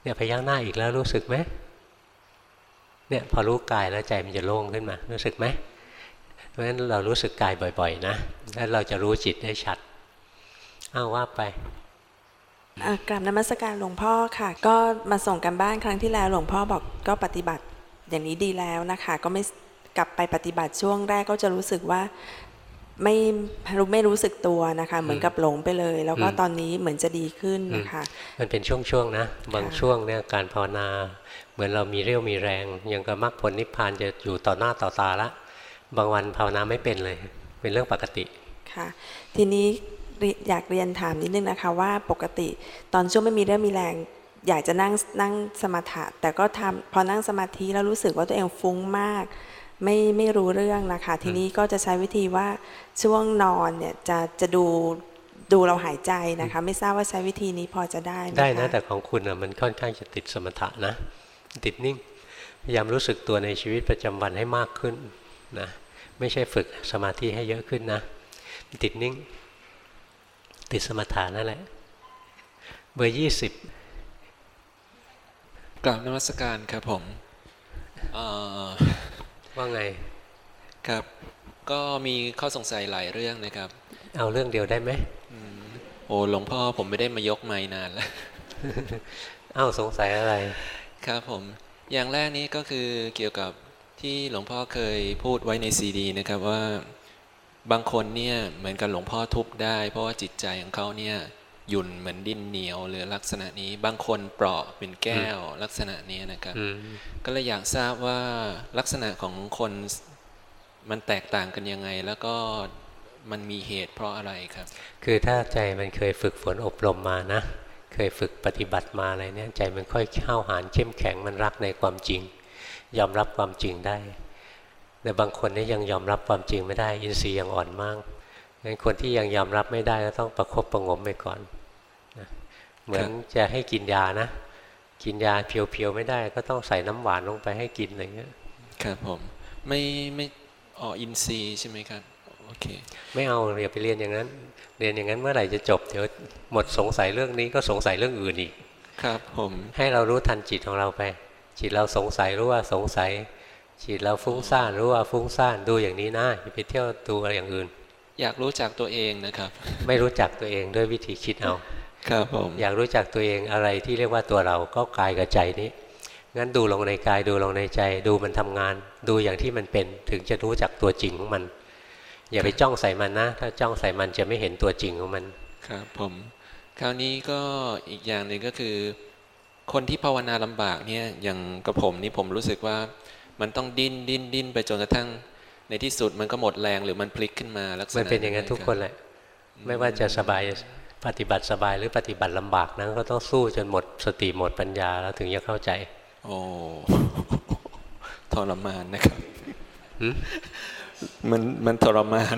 เนี่ยพยักหน้าอีกแล้วรู้สึกไหมเนี่ยพอรู้กายแล้วใจมันจะโล่งขึ้นมา รู้สึกไหมเพราะฉะนั้นเรารู้สึกกายบ่อย ๆ นะแล้วเราจะรู้จิตได้ชัดอ้าวว่าไปอะ กราบนมัสการหลวงพ่อค่ะ ก็มาส่งกันบ้านครั้งที่แล้วหลวงพ่อบอกก็ปฏิบัติอย่างนี้ดีแล้วนะคะ ก็ไม่กลับไปปฏิบัติช่วงแรกก็จะรู้สึกว่าไม่รู้ไม่รู้สึกตัวนะคะ เหมือนกับหลงไปเลย แล้วก็อืมตอนนี้เหมือนจะดีขึ้นนะคะ มันเป็นช่วงๆนะ บางช่วงเนี่ยการภาวนา เหมือนเรามีเรี่ยวมีแรงอย่างกับมรรคผลนิพพานจะอยู่ต่อหน้าต่อตาละ บางวันภาวนาไม่เป็นเลย เป็นเรื่องปกติค่ะ ทีนี้เรีย อยากเรียนถามนิดนึงนะคะว่าปกติตอนช่วงไม่มีเรี่ยวมีแรง อยากจะนั่งนั่งสมาธิแต่ก็ทำพอนั่งสมาธิแล้วรู้สึกว่าตัวเองฟุ้งมาก ไม่ไม่รู้เรื่องนะคะ ทีนี้ก็จะใช้วิธีว่าช่วงนอนเนี่ยจะจะดูดูเราหายใจนะคะ ไม่ทราบว่าใช้วิธีนี้พอจะได้ไหมได้นะคแต่ของคุณอะมันค่อนข้างจะติดสมถะนะ ติดนิ่งพยายามรู้สึกตัวในชีวิตประจำวันให้มากขึ้นนะไม่ใช่ฝึกสมาธิให้เยอะขึ้นนะ ติดนิ่ง ติดสมถะนั่นแหละ เบอร์ยี่สิบกราบนมัสการครับผมเอ่อว่าไงครับ ก็มีข้อสงสัยหลายเรื่องนะครับ เอาเรื่องเดียวได้ไหมอืมโอ้หลวงพ่อผมไม่ได้มายกไม้นานแล้วเอ้าสงสัยอะไร ครับผม อย่างแรกนี้ก็คือเกี่ยวกับที่หลวงพ่อเคยพูดไว้ในซีดีนะครับว่า บางคนเนี่ยเหมือนกับหลวงพ่อทุบได้ เพราะว่าจิตใจของเขาเนี่ยหยุ่นเหมือนดินเหนียวหรือลักษณะนี้ บางคนเปราะเป็นแก้วลักษณะนี้นะครับอืมก็เลยอยากทราบว่าลักษณะของคนมันแตกต่างกันยังไง แล้วก็มันมีเหตุเพราะอะไรครับ คือถ้าใจมันเคยฝึกฝนอบรมมานะ เคยฝึกปฏิบัติมาอะไรเนี่ยใจมันค่อยเข้าหานเข้มแข็งมันรักในความจริง ยอมรับความจริงได้ แต่บางคนนี่ยังยอมรับความจริงไม่ได้ อินทรีย์ยังอ่อนมากงั้นคนที่ยังยอมรับไม่ได้ก็ต้องประคบประหงมไปก่อนนะเหมือนจะให้กินยานะ กินยาเพียวๆไม่ได้ ก็ต้องใส่น้ำหวานลงไปให้กินอะไรเงี้ยครับผมไม่ไม่อ๋ออินซีย์ใช่ไหมครับโอเค ไม่เอาอย่าไปเรียนอย่างนั้น เรียนอย่างนั้นเมื่อไหร่จะจบเดี๋ยวหมดสงสัยเรื่องนี้ก็สงสัยเรื่องอื่นอีกครับผมให้เรารู้ทันจิตของเราไป จิตเราสงสัยรู้ว่าสงสัย จิตเราฟุ้งซ่านรู้ว่าฟุ้งซ่านดูอย่างนี้นะอย่าไปเที่ยวดูอะไรอย่างอื่น อยากรู้จักตัวเองนะครับ ไม่รู้จักตัวเองด้วยวิธีคิดเอาครับผมอยากรู้จักตัวเองอะไรที่เรียกว่าตัวเราก็กายกับใจนี้งั้นดูลงในกายดูลงในใจ ดูมันทำงาน ดูอย่างที่มันเป็นถึงจะรู้จักตัวจริงของมัน อย่าไปจ้องใส่มันนะ ถ้าจ้องใส่มันจะไม่เห็นตัวจริงของมัน ครับผมคราวนี้ก็อีกอย่างหนึ่งก็คือ คนที่ภาวนาลำบากเนี่ยอย่างกับผมนี่ผมรู้สึกว่า มันต้องดิ้นดิ้นดิ้นไปจนกระทั่งในที่สุดมันก็หมดแรงหรือมันพลิกขึ้นมาลักษณะมันเป็นอย่างนั้นทุกคนแหละ ไม่ว่าจะสบายปฏิบัติสบายหรือปฏิบัติลำบากนะก็ต้องสู้จนหมดสติหมดปัญญาแล้วถึงจะเข้าใจ โอ้ทรมานนะครับหืมมันมันทรมาน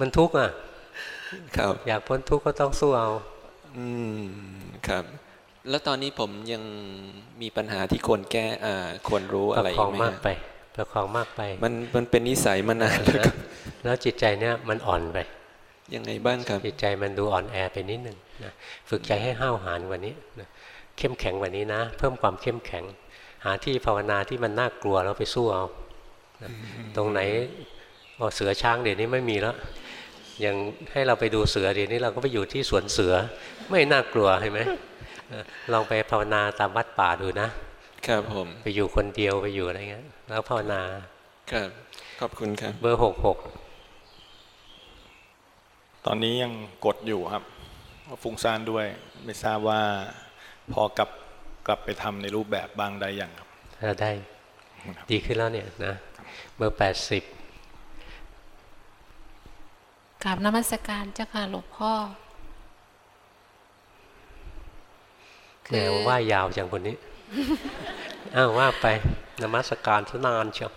มันทุกข์อะ ครับ อยากพ้นทุกข์ก็ต้องสู้เอา อืมครับ แล้วตอนนี้ผมยังมีปัญหาที่ควรแก้อ่าควรรู้ปอะไรระอีคองไหมมากฮะไปประคองมากไป มันมันเป็นนิสัยมานานแล้วครับแล้วจิตใจเนี่ยมันอ่อนไปยังไงบ้างครับจิตใจมันดูอ่อนแอไปนิดหนึ่งนะฝึกใจให้ห้าวหาญกว่านี้นะเข้มแข็งกว่านี้นะ เพิ่มความเข้มแข็ง หาที่ภาวนาที่มันน่ากลัวแล้วไปสู้เอานะตรงไหนอ๋อเสือช้างเดี๋ยวนี้ไม่มีแล้วอย่างให้เราไปดูเสือเดี๋ยวนี้เราก็ไปอยู่ที่สวนเสือไม่น่ากลัวเห็นไหมเออ ลองไปภาวนาตามวัดป่าดูนะ ครับผม ไปอยู่คนเดียวไปอยู่อะไรเงี้ย แล้วภาวนา ครับ ขอบคุณครับ เบอร์หกหก ตอนนี้ยังกดอยู่ครับว่าฟุ้งซ่านด้วย ไม่ทราบว่าพอกลับกลับไปทำในรูปแบบบางใดอย่างครับเราได้ ดีขึ้นแล้วเนี่ยนะ เบอร์แปดสิบกราบนมัสการเจ้าค่ะหลวงพ่อ แหมว่ายาวจังคนนี้ อ้าวว่าไปนมัสการสนานเชียว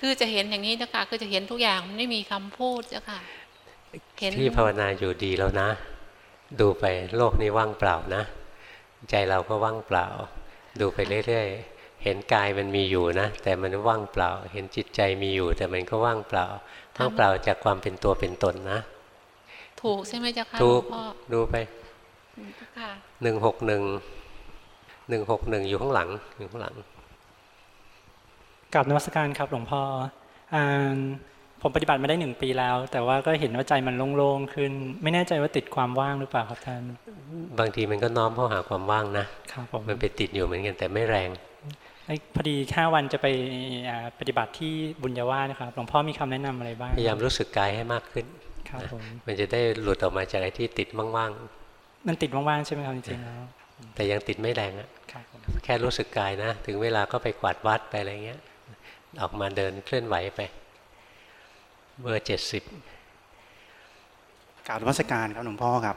คือจะเห็นอย่างนี้เจ้าค่ะคือจะเห็นทุกอย่างมันไม่มีคำพูดเจ้าค่ะเห็นที่ภาวนาอยู่ดีแล้วนะ ดูไปโลกนี้ว่างเปล่านะ ใจเราก็ว่างเปล่า ดูไปเรื่อยๆเห็นกายมันมีอยู่นะ แต่มันว่างเปล่า เห็นจิตใจมีอยู่ แต่มันก็ว่างเปล่าว่างเปล่าจากความเป็นตัวเป็นตนนะ ถูกใช่ไหมเจ้าค่ะหลถูวกงพ่อดูไปเจ้าค่ะ หนึ่งหกหนึ่งหนึ่งหกหนึ่งอยู่ข้างหลังอยู่ข้างหลังกับนวัตการครับหลวงพ่ออ่าผมปฏิบัติมาได้หนึ่งปีแล้ว แต่ว่าก็เห็นว่าใจมันโล่งๆขึ้น ไม่แน่ใจว่าติดความว่างหรือเปล่าครับท่าน บางทีมันก็น้อมเข้าหาความว่างนะครับผมมันไปติดอยู่เหมือนกันแต่ไม่แรงไอ้พอดีห้าวันจะไปอ่าปฏิบัติที่บุญญาวาสนะครับหลวงพ่อมีคำแนะนำอะไรบ้างพยายามรู้สึกกายให้มากขึ้นครับนะผมมันจะได้หลุดออกมาจากไอ้ที่ติดว่าง มันติดว่างๆใช่ไหมครับจริงๆแล้วๆแต่ยังติดไม่แรงอะครับผมแค่รู้สึกกายนะ ถึงเวลาก็ไปกวาดวัดไปอะไรเงี้ย ออกมาเดินเคลื่อนไหวไป เบอร์เจ็ดสิบกรารวัสการครับหลวงพ่อครับ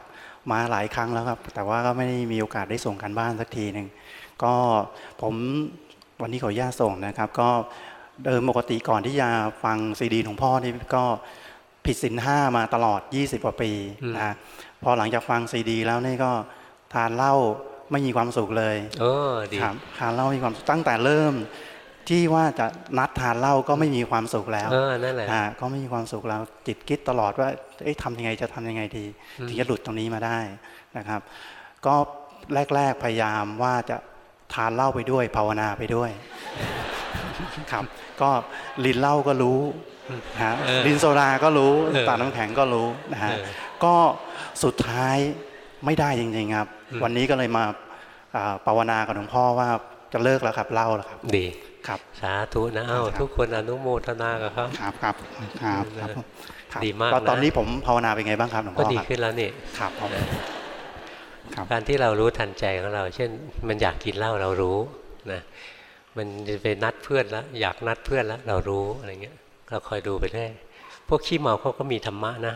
มาหลายครั้งแล้วครับ แต่ว่าก็ไม่ได้มีโอกาสได้ส่งกันบ้านสักทีหนึ่งก็ผมวันนี้ขออนุญาตส่งนะครับ ก็เดิมปกติก่อนที่จะฟังซีดีหลวงพ่อนี่ก็ผิดศีลห้ามาตลอด 20กว่าปีนะ พอหลังจากฟังซีดี แล้วนี่ก็ทานเหล้าไม่มีความสุขเลยเออดีครับทานเหล้ามีความสุขตั้งแต่เริ่ม ที่ว่าจะนัดทานเหล้าก็ไม่มีความสุขแล้วเออนั่นแหละอ่าก็ไม่มีความสุขแล้วจิตคิดตลอดว่าเอ๊ะทำยังไงจะทำยังไงดีอืมถึงจะหลุดตรงนี้มาได้นะครับ ก็แรก ๆพยายามว่าจะทานเหล้าไปด้วย ภาวนาไปด้วยครับ ก็ลินเหล้าก็รู้ฮะเออลินโซดาก็รู้เออตาน้ำแข็งก็รู้นะฮะเออ ก็สุดท้ายไม่ได้จริงๆครับอืมวันนี้ก็เลยมาอ่าภาวนากับหลวงพ่อว่าจะเลิกแล้วครับเหล้าแล้วครับ ดีครับสาธุนะเอ้าครับทุกคนอนุโมทนากับเขาครับครับครับครับครับดีมากก็นะตอนนี้ผมภาวนาเป็นไงบ้างครับหลวงก็พ่อดีครับขึ้นแล้วนี่ครับผมครับการที่เรารู้ทันใจของเรา เช่น มันอยากกินเหล้าเรารู้นะมันจะไปนัดเพื่อนแล้วอยากนัดเพื่อนแล้วเรารู้อะไรเงี้ย เราคอยดูไปเรื่อยพวกขี้เมาเขาก็มีธรรมะนะ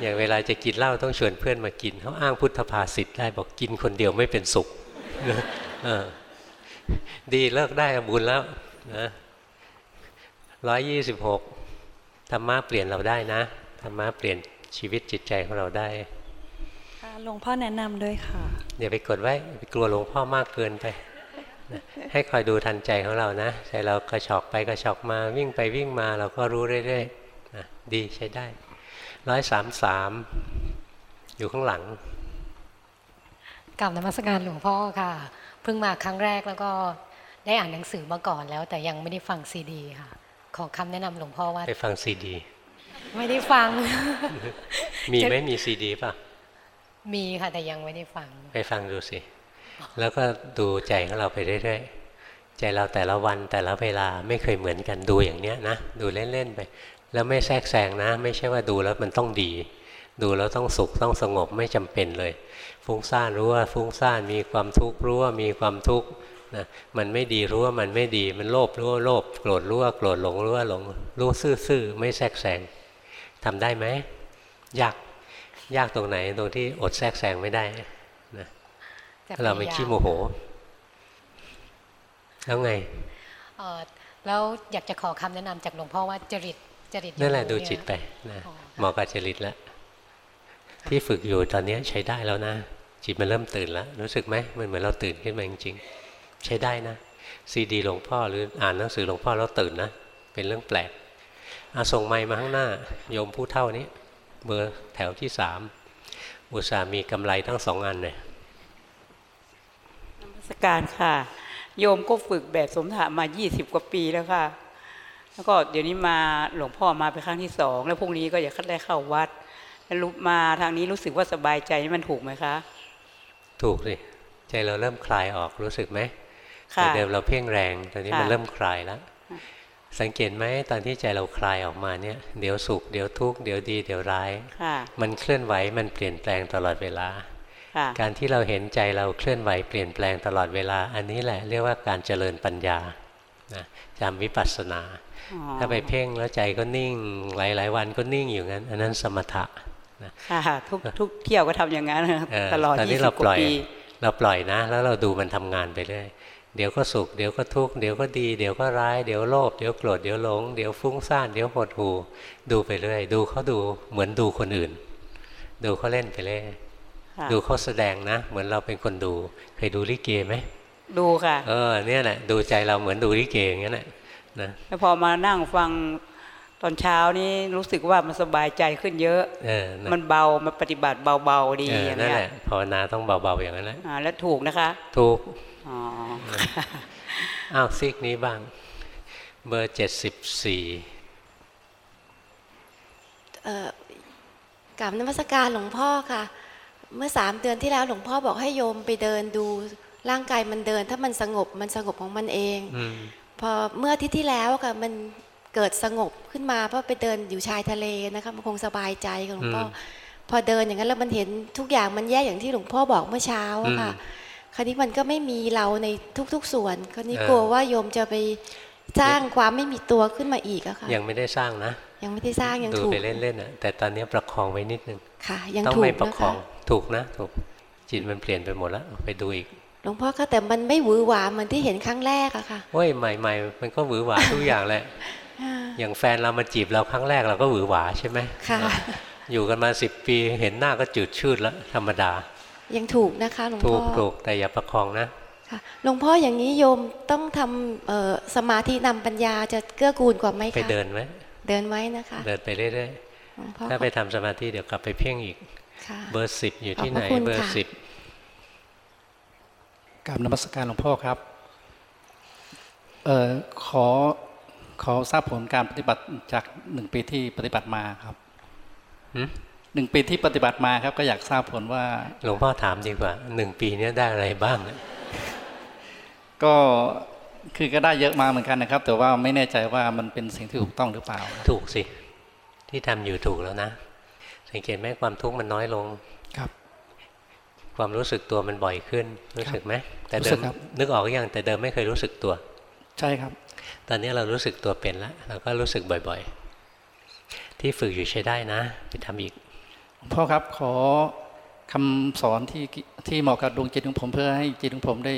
อย่างเวลาจะกินเหล้าต้องชวนเพื่อนมากินเขาอ้างพุทธภาษิตได้บอกกินคนเดียวไม่เป็นสุขเออดีเลิกได้บุญแล้วนะร้อยยี่สิบหกธรรมะเปลี่ยนเราได้นะธรรมะเปลี่ยนชีวิตจิตใจของเราได้ค่ะหลวงพ่อแนะนำด้วยค่ะอย่าไปกดไว้ไปกลัวหลวงพ่อมากเกินไปนะให้คอยดูทันใจของเรานะใจเรากระชอกไปกระชอกมาวิ่งไปวิ่งมาเราก็รู้เรื่อยๆนะดีใช้ได้ ร้อยสามสามอยู่ข้างหลังกลับนมัสการหลวงพ่อค่ะ เพิ่งมาครั้งแรกแล้วก็ได้อ่านหนังสือมาก่อนแล้ว แต่ยังไม่ได้ฟังซีดีค่ะ ขอคำแนะนำหลวงพ่อว่าไปฟังซีดี ไม่ได้ฟัง มีไหมมีซีดีป่ะ มีค่ะแต่ยังไม่ได้ฟัง ไปฟังดูสิ แล้วก็ดูใจของเราไปเรื่อยๆใจเราแต่ละวันแต่ละเวลาไม่เคยเหมือนกันดูอย่างเนี้ยนะ ดูเล่นๆไป แล้วไม่แทรกแซงนะ ไม่ใช่ว่าดูแล้วมันต้องดี ดูแล้วต้องสุขต้องสงบไม่จำเป็นเลย ฟุ้งซ่านรู้ว่าฟุ้งซ่านมีความทุกข์รู้ว่ามีความทุกข์นะมันไม่ดีรู้ว่ามันไม่ดี มันโลภรู้ว่าโลภโกรธรู้ว่าโกรธหลงรู้ว่าหลงรู้ซื่อๆไม่แทรกแซงทำได้ไหมยากยากตรงไหนตรงที่อดแทรกแซงไม่ได้นะจะถ้าเราไม่พยายามขี้โมโห แล้วไงเอ่อแล้วอยากจะขอคำแนะนำจากหลวงพ่อว่าจริต จริตนั่นแหละอย่างดูเยจิตไปนะเหมาะกับจริตแล้วที่ฝึกอยู่ตอนนี้ใช้ได้แล้วนะ จิตมันเริ่มตื่นแล้ว รู้สึกไหมมันเหมือนเราตื่นขึ้นมาจริงๆ ใช้ได้นะซีดีหลวงพ่อหรืออ่านหนังสือหลวงพ่อแล้วตื่นนะ เป็นเรื่องแปลกอาส่งไม้มาข้างหน้า โยมผู้เท่านี้เบอร์แถวที่สามอุตส่าห์มีกำไรทั้งสองอันเลยนมัสการค่ะ โยมก็ฝึกแบบสมถะมา 20 กว่าปีแล้วค่ะ แล้วก็เดี๋ยวนี้มาหลวงพ่อมาเป็นครั้งที่สองแล้วพรุ่งนี้ก็อยากได้เข้าวัดแล้วรู้มาทางนี้รู้สึกว่าสบายใจนี่มันถูกไหมคะ ถูกสิใจเราเริ่มคลายออกรู้สึกไหมค่ะแต่เดิมเราเพ่งแรงตอนนี้ค่ะมันเริ่มคลายแล้วสังเกตไหมตอนที่ใจเราคลายออกมาเนี่ยเดี๋ยวสุขเดี๋ยวทุกข์เดี๋ยวดีเดี๋ยวร้ายค่ะมันเคลื่อนไหวมันเปลี่ยนแปลงตลอดเวลาค่ะการที่เราเห็นใจเราเคลื่อนไหวเปลี่ยนแปลงตลอดเวลา อันนี้แหละเรียกว่าการเจริญปัญญานะจำวิปัสสนาอ๋อ ถ้าไปเพ่งแล้วใจก็นิ่ง หลาย ๆ วันก็นิ่งอยู่งั้น อันนั้นสมถะนะค่ะทุกทุกเที่ยวก็ทำอย่างนั้นเออตลอดตอนนี้20เรากปล่ว่าอยปีเราปล่อยนะ แล้วเราดูมันทำงานไปเรื่อยเดี๋ยวก็สุขเดี๋ยวก็ทุกข์เดี๋ยวก็ดีเดี๋ยวก็ร้ายเดี๋ยวโลภเดี๋ยวโกรธเดี๋ยวหลงเดี๋ยวฟุ้งซ่านเดี๋ยวหดหูดูไปเรื่อยดูเขาดูเหมือนดูคนอื่น ดูเขาเล่นไปเรื่อยค่ะดูเขาแสดงนะ เหมือนเราเป็นคนดู เคยดูลิเกไหมดูค่ะ เออเนี่ยแหละดูใจเราเหมือนดูลิเกอย่างนั้นแหละ นะแล้วพอมานั่งฟังตอนเช้านี้รู้สึกว่ามันสบายใจขึ้นเยอะเออนะมันเบามันปฏิบัติเบาๆดีเอออย่างนั่นเงี้แหยละภาวนาต้องเบาๆอย่างนั้นแหละอ่าแล้วถูกนะคะ ถูกอ๋ออ้าวซีกนี้บ้าง เบอร์เจ็ดสิบสี่เอ่อกับนมัสการหลวงพ่อค่ะ เมื่อสามเดือนที่แล้วหลวงพ่อบอกให้โยมไปเดินดูร่างกายมันเดิน ถ้ามันสงบมันสงบของมันเองอืม พอเมื่ออาทิตย์ที่แล้วค่ะมันเกิดสงบขึ้นมาเพราะไปเดินอยู่ชายทะเลนะคะมันคงสบายใจกับหลวงพ่ออพอเดินอย่างนั้นแล้วมันเห็นทุกอย่างมันแย่อย่างที่หลวงพ่อบอกเมื่อเช้าอะค่ะคราวนี้มันก็ไม่มีเราในทุก ๆ ส่วนคราวนี้เออกลัวว่าโยมจะไปสร้างความไม่มีตัวขึ้นมาอีกอะค่ะยังไม่ได้สร้างนะ ยังไม่ได้สร้างยังดูถูกไปเล่นๆอะแต่ตอนนี้ประคองไว้นิดนึงค่ะ ยังต้องถูกไม่ประนะคอคะงถูกนะ ถูกจิตมันเปลี่ยนไปหมดแล้วไปดูอีก หลวงพ่อคะแต่มันไม่หวือหวาเหมือนที่เห็นครั้งแรกอะค่ะโอ้ยใหม่ๆมันก็หวือหวาทุกอย่างแหละอย่างแฟนเรามาจีบเราครั้งแรกเราก็หวือหวาใช่ไหมค่ะ อยู่กันมาสิบปีเห็นหน้าก็จืดชืดแล้วธรรมดา ยังถูกนะคะหลวงถูพ่กอถูกแต่อย่าประคองนะค่ะหลวงพ่ออย่างนี้โยมต้องทำเอ่อสมาธินำปัญญาจะเกื้อกูลกว่าไหมคะไปเดินไหมเดินไว้นะคะ เดินไปเรื่อยหลวงพ่อๆถ้าไปทำสมาธิเดี๋ยวกลับไปเพ่งอีกค่ะเบอร์สิบอยู่ที่ขไหอนบพระคุณเบอร์ค่ะสิบ กราบนมัสการหลวงพ่อครับเอ่อขอขอทราบผลการปฏิบัติจากหนึ่งปีที่ปฏิบัติมาครับหืมหนึ่งปีที่ปฏิบัติมาครับ ก็อยากทราบผลว่า หลวงพ่อถามดีกว่าหนึ่งปีเนี้ยได้อะไรบ้างก็คือก็ได้เยอะมาเหมือนกันนะครับ แต่ว่าไม่แน่ใจว่ามันเป็นสิ่งที่ถูกต้องหรือเปล่า ถูกสิ ที่ทำอยู่ถูกแล้วนะ สังเกตไหมความทุกข์มันน้อยลง ครับความรู้สึกตัวมันบ่อยขึ้น รู้สึกไหมแต่รู้เดิสึมกครับนึกออกหรือยังแต่เดิมไม่เคยรู้สึกตัว ใช่ครับ ตอนนี้เรารู้สึกตัวเป็นแล้วเราก็รู้สึกบ่อยๆ ที่ฝึกอยู่ใช้ได้นะ ไปทำอีกหลวงพ่อครับขอคำสอนที่ที่เหมาะกับดวงจิตของผมเพื่อให้จิตของผมได้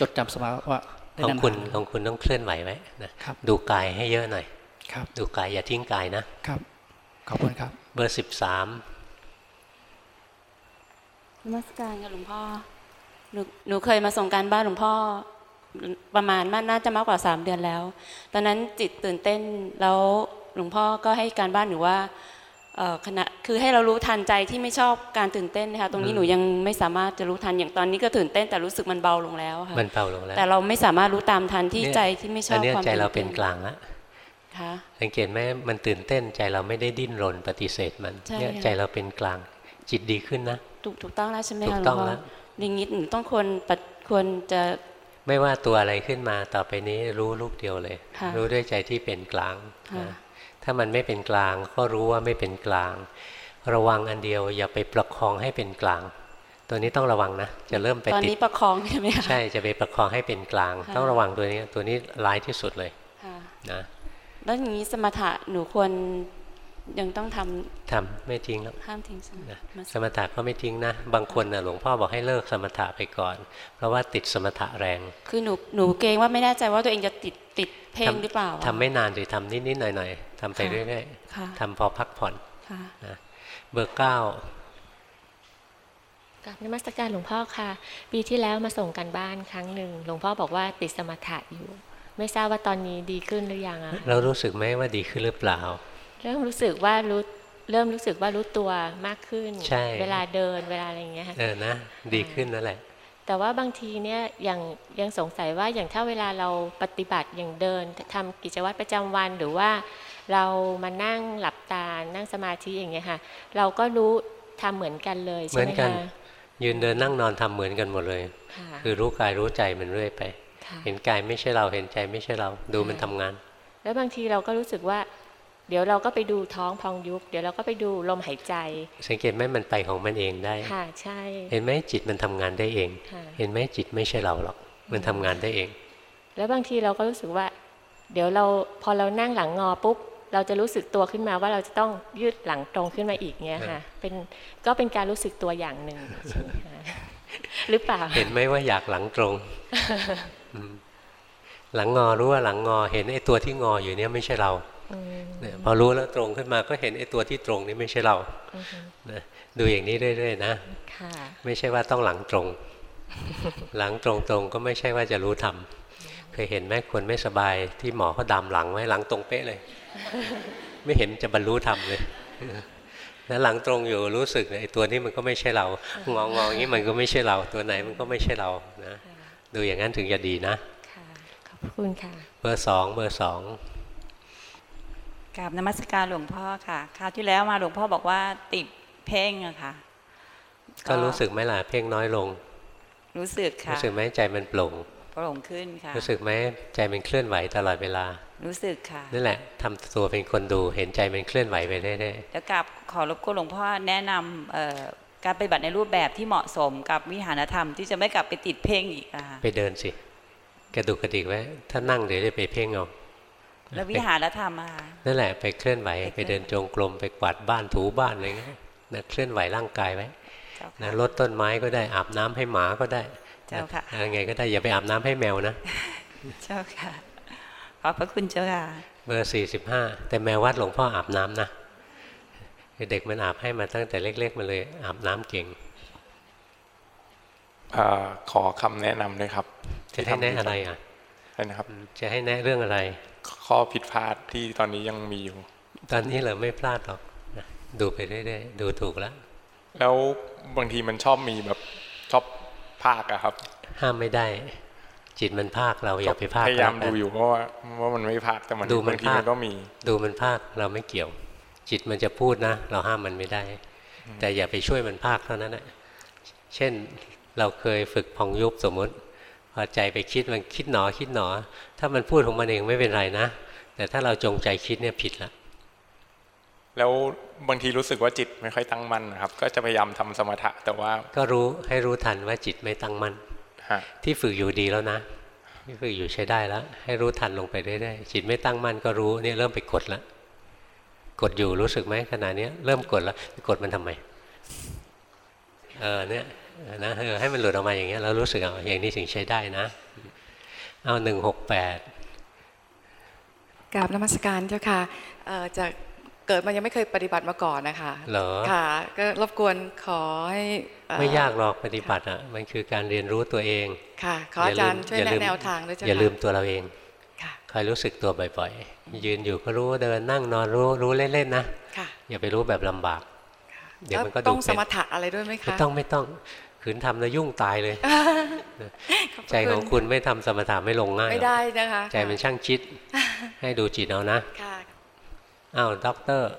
จดจำสภาวะได้ของนานๆคุณของคุณต้องเคลื่อนไหวไว้นะครับ ดูกายให้เยอะหน่อย ครับ ดูกายอย่าทิ้งกายนะครับ ขอบคุณครับ เบอร์สิบสามน มัสการค่ะหลวงพ่อหนูหนูเคยมาส่งการบ้านหลวงพ่อประมาณน่าจะมากกว่าสามเดือนแล้ว ตอนนั้นจิตตื่นเต้นแล้วหลวงพ่อก็ให้การบ้านหนูว่าเอ่อขณะคือให้เรารู้ทันใจที่ไม่ชอบการตื่นเต้นนะคะตรงนี้หนูยังไม่สามารถจะรู้ทันอย่างตอนนี้ก็ตื่นเต้นแต่รู้สึกมันเบาลงแล้วค่ะมันเบาลงแล้วแต่เราไม่สามารถรู้ตามทันที่เนี่ยใจที่ไม่ชอบอันเนี้ยความใจเราตื่เป็นกลางละค่ะสังเกตไหมมันตื่นเต้นใจเราไม่ได้ดิ้นรนปฏิเสธมันใช่เนี่ยค่ะใจเราเป็นกลางจิตดีขึ้นนะ ถูกถูกต้องแล้วใช่ไหมถูคะกหลวต้องงพ่อแล้วอย่างนี้หนูต้องควรปฏิควรจะไม่ว่าตัวอะไรขึ้นมาต่อไปนี้รู้ลูกเดียวเลยค่ะรู้ด้วยใจที่เป็นกลางค่ะนะถ้ามันไม่เป็นกลางก็รู้ว่าไม่เป็นกลาง ระวังอันเดียวอย่าไปประคองให้เป็นกลาง ตัวนี้ต้องระวังนะ จะเริ่มไปตอนติดนี้ประคองใช่ไหมคะใช่จะไปประคองให้เป็นกลางค่ะต้องระวังตัวนี้ตัวนี้ร้ายที่สุดเลยค่ะนะแล้วอย่างนี้สมถะหนูควร ยังต้องทำทำไม่ทิ้งแล้วห้ามทิ้งสมนะมาสมถะก็ไม่ทิ้งนะ บางคนนะหลวงพ่อบอกให้เลิกสมถะไปก่อน เพราะว่าติดสมถะแรง คือหนูหนูเกรงว่าไม่แน่ใจว่าตัวเองจะติดติดเพ่งหรือเปล่าอะทำไม่นานหรือทำนิดๆหน่อยๆทำไปค่ะเรื่อยค่ะๆทำพอพักผ่อนค่ะนะเบอร์เก้ากับนมัสการหลวงพ่อค่ะ ปีที่แล้วมาส่งกันบ้านครั้งหนึ่งหลวงพ่อบอกว่าติดสมถะอยู่ ไม่ทราบว่าตอนนี้ดีขึ้นหรือยังอะเรารู้สึกไหมว่าดีขึ้นหรือเปล่า เริ่มรู้สึกว่ารู้เริ่มรู้สึกว่ารู้ตัวมากขึ้นใช่เวลาเดินเวลาอะไรอย่างเงี้ยค่ะเออนะ ดีขึ้นนั่นแหละ แต่ว่าบางทีเนี่ยยังยังสงสัยว่าอย่างถ้าเวลาเราปฏิบัติอย่างเดินทำกิจวัตรประจำวันหรือว่า เรามานั่งหลับตา นั่งสมาธิอย่างเงี้ยค่ะ เราก็รู้ทำเหมือนกันเลยเหใช่มือนไหมกันคะยืนเดินนั่งนอนทำเหมือนกันหมดเลยค่ะคือรู้กายรู้ใจมันเรื่อยไปค่ะเห็นกายไม่ใช่เราเห็นใจไม่ใช่เราดูมันทำงาน แล้วบางทีเราก็รู้สึกว่า เดี๋ยวเราก็ไปดูท้องพองยุบ เดี๋ยวเราก็ไปดูลมหายใจ สังเกตไหมมันไปของมันเองได้ ค่ะใช่ เห็นไหมจิตมันทำงานได้เองค่ะเห็นไหมจิตไม่ใช่เราหรอก มันทำงานได้เอง แล้วบางทีเราก็รู้สึกว่า เดี๋ยวเราพอเรานั่งหลังงอปุ๊บเราจะรู้สึกตัวขึ้นมาว่าเราจะต้องยืดหลังตรงขึ้นมาอีกเงี้ยค่ะ เป็นก็เป็นการรู้สึกตัวอย่างหนึ่งใช่ไหมคะหรือเปล่า เห็นไหมว่าอยากหลังตรงอืมหลังงอรู้ว่าหลังงอเห็นไอ้ตัวที่งออยู่เนี่ยไม่ใช่เราอืมเนี่ย พอรู้แล้วตรงขึ้นมาก็เห็นไอ้ตัวที่ตรงนี่ไม่ใช่เราอือฮึนะดูอย่างนี้เรื่อยๆนะค่ะไม่ใช่ว่าต้องหลังตรง หลังตรงๆก็ไม่ใช่ว่าจะรู้ทำเคยเห็นไหมคนไม่สบายที่หมอเขาดามหลังไว้หลังตรงเป๊ะเลย ไม่เห็นจะบรรลุธรรมเลยแล้วหลังตรงอยู่รู้สึกเนี่ยไอ้ตัวนี้มันก็ไม่ใช่เรางองๆอย่างนี้มันก็ไม่ใช่เรา ตัวไหนมันก็ไม่ใช่เรานะดูอย่างนั้นถึงจะดีนะขอบคุณค่ะ เบอร์สองเบอร์สอง กราบนมัสการหลวงพ่อค่ะ คราวที่แล้วมาหลวงพ่อบอกว่าติดเพ่งอะค่ะ ก็รู้สึกไหมล่ะเพ่งน้อยลง รู้สึกค่ะ รู้สึกไหมใจมันโปร่งโปร่งขึ้นค่ะ รู้สึกไหมใจมันเคลื่อนไหวตลอดเวลา รู้สึกค่ะ นั่นแหละทำตัวเป็นคนดูเห็นใจมันเคลื่อนไหวไปเรื่อยแล้วกราบขอรบกวนหลวงพ่อแนะนำเอ่อการปฏิบัติในรูปแบบที่เหมาะสมกับวิหารธรรมที่จะไม่กลับไปติดเพ่งอีกอะค่ะๆไปเดินสิ กระดุกกระดิกไว้ ถ้านั่งเดี๋ยวจะไปเพ่งเอา แล้ววิหารธรรมอะค่ะนั่นแหละไปเคลื่อนไหวไปเดินจงกรมไปกวาดบ้านถูบ้านอะไรเงี้ยนะเคลื่อนไหวร่างกายไว้นะลดต้นไม้ก็ได้อาบน้ำให้หมาก็ได้เจ้าค่ะอะไรไงก็ได้อย่าไปอาบน้ำให้แมวนะ เจ้าค่ะขอบพระคุณเจ้าค่ะเบอร์สี่สิบห้าแต่แมววัดหลวงพ่ออาบน้ำนะเด็กมันอาบให้มาตั้งแต่เล็ก ๆมาเลยอาบน้ำเก่งอาขอคำแนะนำด้วยครับ จะให้แนะอะไรอะใช่นะครับ จะให้แนะเรื่องอะไร ข้อผิดพลาดที่ตอนนี้ยังมีอยู่ ตอนนี้เราไม่พลาดหรอกนะดูไปเรื่อยๆดูถูกแล้ว แล้วบางทีมันชอบมีแบบชอบภาคอะครับ ห้ามไม่ได้ จิตมันภาคเราอย่าไปภาคพยายามกันดูอยู่เพราะว่าว่ามันไม่ภาคแต่มันดูมันบางทีภาคมันก็มี ดูมันภาคเราไม่เกี่ยว จิตมันจะพูดนะ เราห้ามมันไม่ได้ แต่อย่าไปช่วยมันภาคเท่านั้นแหละเช่นเราเคยฝึกพองยุบสมมติ พอใจไปคิดมันคิดหนอคิดหนอ ถ้ามันพูดของมันเองไม่เป็นไรนะ แต่ถ้าเราจงใจคิดเนี่ยผิดละแล้วบางทีรู้สึกว่าจิตไม่ค่อยตั้งมั่นนะครับ ก็จะพยายามทำสมถะแต่ว่า ก็รู้ให้รู้ทันว่าจิตไม่ตั้งมั่นฮะที่ฝึกอยู่ดีแล้วนะที่ฝึกอยู่ใช้ได้แล้ว ให้รู้ทันลงไปเรื่อยๆจิตไม่ตั้งมั่นก็รู้เนี่ยเริ่มไปกดแล้วกดอยู่รู้สึกไหมขณะนี้เริ่มกดแล้วไปกดมันทำไมเออเนี่ย นะเออให้มันหลุดออกมาอย่างเงี้ยเรารู้สึกเอาอย่างนี้ถึงใช้ได้นะ เอาหนึ่งหกแปดกราบนมัสการเจ้าค่ะเอ่อจากเกิดมายังไม่เคยปฏิบัติมาก่อนนะคะเหรอค่ะ ก็รบกวนขอให้เอ่อไม่ยากหรอกปฏิบัติอะมันคือการเรียนรู้ตัวเองค่ะขออาจารย์ช่วยอย่แนะลืมแนวทางด้วยเจ้าอย่าค่ะลืมตัวเราเองค่ะคอยรู้สึกตัวบ่อยๆ ยืนอยู่ก็รู้เดินนั่งนอนรู้รู้เล่นๆนะค่ะอย่าไปรู้แบบลำบากเดี๋ยวมันก็แล้วดูต้องสเป็นมถะอะไรด้วยไหมไม่คะต้องไม่ต้อง ขืนทำแล้วยุ่งตายเลยขอบพระใจของคุณไม่ทำสมถะไม่ลงง่ายหรไม่อกได้นะคะใจมันช่างคิดให้ดูจิตเอานะค่ะอ้าวด็อกเตอร์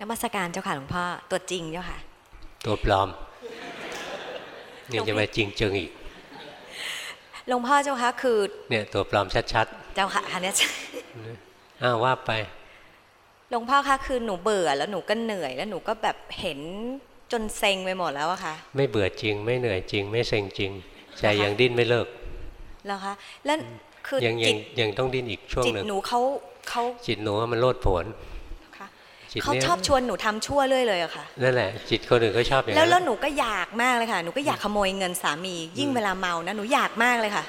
นมัสการเจ้าค่ะหลวงพ่อตัวจริงเจ้าค่ะ ตัวปลอมยังจะมาจริงจังอีกหลวงพ่อเจ้าค่ะคือเนี่ยตัวปลอมชัดเจ้าค่ะอันเนี้ยๆอ้าวว่าไปหลวงพ่อคะคือหนูเบื่อแล้วหนูก็เหนื่อยแล้วหนูก็แบบเห็น จนเซ็งไปหมดแล้วอะค่ะ ไม่เบื่อจริง ไม่เหนื่อยจริง ไม่เซ็งจริงใจยังดิ้นไม่เลิกแล้วคะแล้วคือยังยัจิงตยังต้องดิ้นอีกช่วงจิตหนึ่งหนูเขาเขาจิตหนูว่ามันโลดโผนค่ะจิตเขาเนี่ยชอบชวนหนูทำชั่วเรื่อยเลยอะค่ะนั่นแหละจิตคนอื่นก็ชอบอย่างแล้วนั้แล้วนหนูก็อยากมากเลยค่ะหนูก็อยากขโมยเงินสามี ยิ่งเวลาเมานะหนูอยากมากเลยค่ะ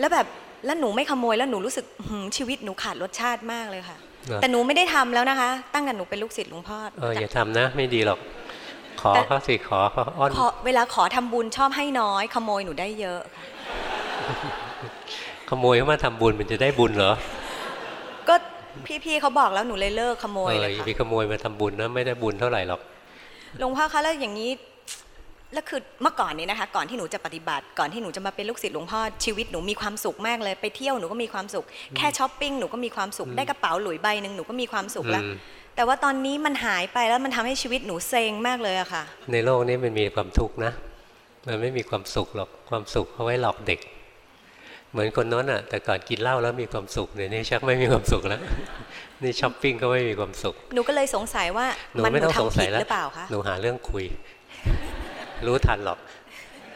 แล้วแบบแล้วหนูไม่ขโมยแล้วหนูรู้สึกหืมชีวิตหนูขาดรสชาติมากเลยค่ะเหรอแต่หนูไม่ได้ทำแล้วนะคะ ตั้งแต่หนูเป็นลูกศิษย์หลวงพ่อเอออย่าทำนะ ไม่ดีหรอก ขอเขาสิขอเขาอ้อนขอเวลาขอทำบุญชอบให้น้อย ขโมยหนูได้เยอะค่ะขโมยเข้ามาทำบุญมันจะได้บุญเหรอ ก็พี่ๆเขาบอกแล้วหนูเลยเลิกขโมยเออเลยอย่าค่ะไปขโมยมาทำบุญนะไม่ได้บุญเท่าไหร่หรอกหลวงพ่อคะแล้วอย่างนี้แล้วคือเมื่อก่อนนี้นะคะ ก่อนที่หนูจะปฏิบัติ ก่อนที่หนูจะมาเป็นลูกศิษย์หลวงพ่อชีวิตหนูมีความสุขมากเลย ไปเที่ยวหนูก็มีความสุข แค่ช้อปปิ้งหนูก็มีความสุขได้กระเป๋าหลุยใบหนึ่งหนูก็มีความสุขแล้วอืม แต่ว่าตอนนี้มันหายไปแล้วมันทำให้ชีวิตหนูเซ็งมากเลยอะค่ะ ในโลกนี้มันมีความทุกข์นะ มันไม่มีความสุขหรอก ความสุขเอาไว้หลอกเด็ก เหมือนคนโน้นอะแต่ก่อนกินเหล้าแล้วมีความสุขเดี๋ยวนี้ชักไม่มีความสุขแล้ว นี่ช้อปปิ้งก็ไม่มีความสุข หนูก็เลยสงสัยว่าหนูมันหไม่นูต้องสงทำสัผิยดแล้วหรือเปล่าคะ หนูหาเรื่องคุย รู้ทันหรอก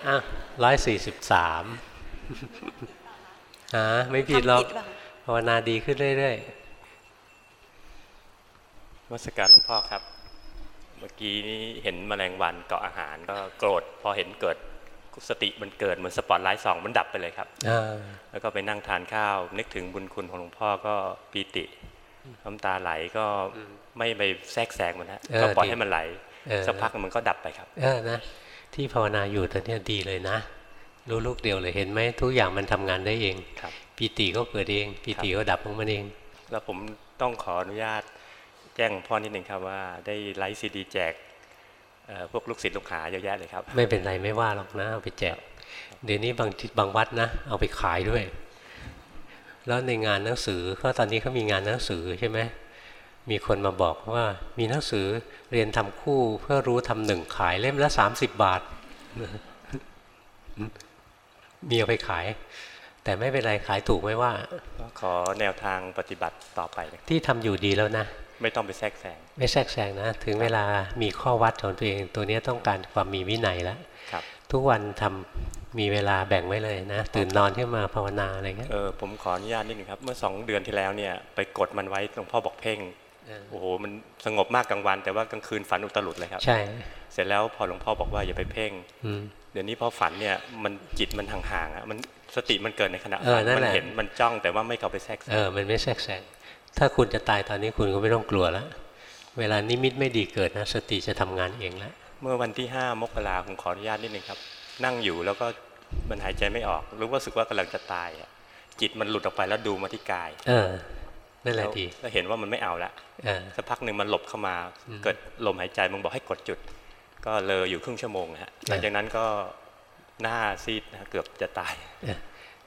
อะร้อยสี่สิบสามอ่าไม่ผิดหรอกทำผิดหรือเปล่าภาวนาดีขึ้นเรื่อยน มัสการหลวงพ่อครับ เมื่อกี้นี้เห็นแมลงวันเกาะอาหารก็โกรธพอเห็นเกิดสติมันเกิดเหมือนสปอตไลท์สองมันดับไปเลยครับอ่าแล้วก็ไปนั่งทานข้าว นึกถึงบุญคุณของหลวงพ่อก็ปีติน้ำตาไหลก็ไม่ไปแทรกแซงมันฮะเออก็ปล่อยดีให้มันไหลเออสักพักมันก็ดับไปครับๆเออนะที่ภาวนาอยู่ตอนเนี้ยดีเลยนะ รู้ลูกเดียวเลยเห็นไหมทุกอย่างมันทำงานได้เองครับปีติก็เกิดเองปีติก็ดับของมันเอง แล้วผมต้องขออนุญาต แจ้งหลวงพ่อนิดหนึ่งครับว่าได้ไลฟ์ซีดีแจกเอ่อพวกลูกศิษย์ลูกหาเยอะแยะเลยครับ ไม่เป็นไรไม่ว่าหรอกนะเอาไปแจก เดี๋ยวนี้บางที่บางวัดนะ เอาไปขายด้วย แล้วในงานหนังสือเพราะตอนนี้เขามีงานหนังสือใช่ไหมมีคนมาบอกว่ามีหนังสือเรียนทำคู่เพื่อรู้ทำหนึ่งขายเล่มละสามสิบบาทมีเอาไปขาย แต่ไม่เป็นไรขายถูกไม่ว่า ขอแนวทางปฏิบัติต่อไปเลยที่ทำอยู่ดีแล้วนะ ไม่ต้องไปแทรกแซงไม่แทรกแซงนะ ถึงเวลามีข้อวัดของตัวเองตัวเนี้ยต้องการความมีวินัยแล้วครับทุกวันทำมีเวลาแบ่งไว้เลยนะ ตื่นนอนขึ้นมาภาวนาอะไรเงี้ยเออผมขออนุญาตนิดหนึ่งครับ เมื่อสองเดือนที่แล้วเนี่ยไปกดมันไว้หลวงพ่อบอกเพ่งเออโอ้โหมันสงบมากกลางวัน แต่ว่ากลางคืนฝันอุตลุดเลยครับ ใช่ เสร็จแล้วพอหลวงพ่อบอกว่าอย่าไปเพ่งอืมเดี๋ยวนี้พอฝันเนี่ยมันจิตมันห่างๆอะมันสติมันเกิดในขณะเออฝันนั่นมัแหละเห็นมันจ้องแต่ว่าไม่เข้าไปแทรกแซเองอมันไม่แทรกแซง ถ้าคุณจะตายตอนนี้คุณก็ไม่ต้องกลัวแล้วเวลานิมิตไม่ดีเกิดนะสติจะทำงานเองแล้วเมื่อวันที่ห้ามกราผมขออนุญาตนิดหนึ่งครับ นั่งอยู่แล้วก็มันหายใจไม่ออก รู้ว่าสึกว่ากำลังจะตายอะจิตมันหลุดออกไปแล้วดูมาที่กาย เออนั่นแหละวดีก็เห็นว่ามันไม่เอาละเออสักพักหนึ่งมันหลบเข้ามาอืมเกิดลมหายใจมันบอกให้กดจุด ก็เลยอยู่ครึ่งชั่วโมงนะฮะหลังจากนั้นก็หน้าซีดนะเกือบจะตายเออ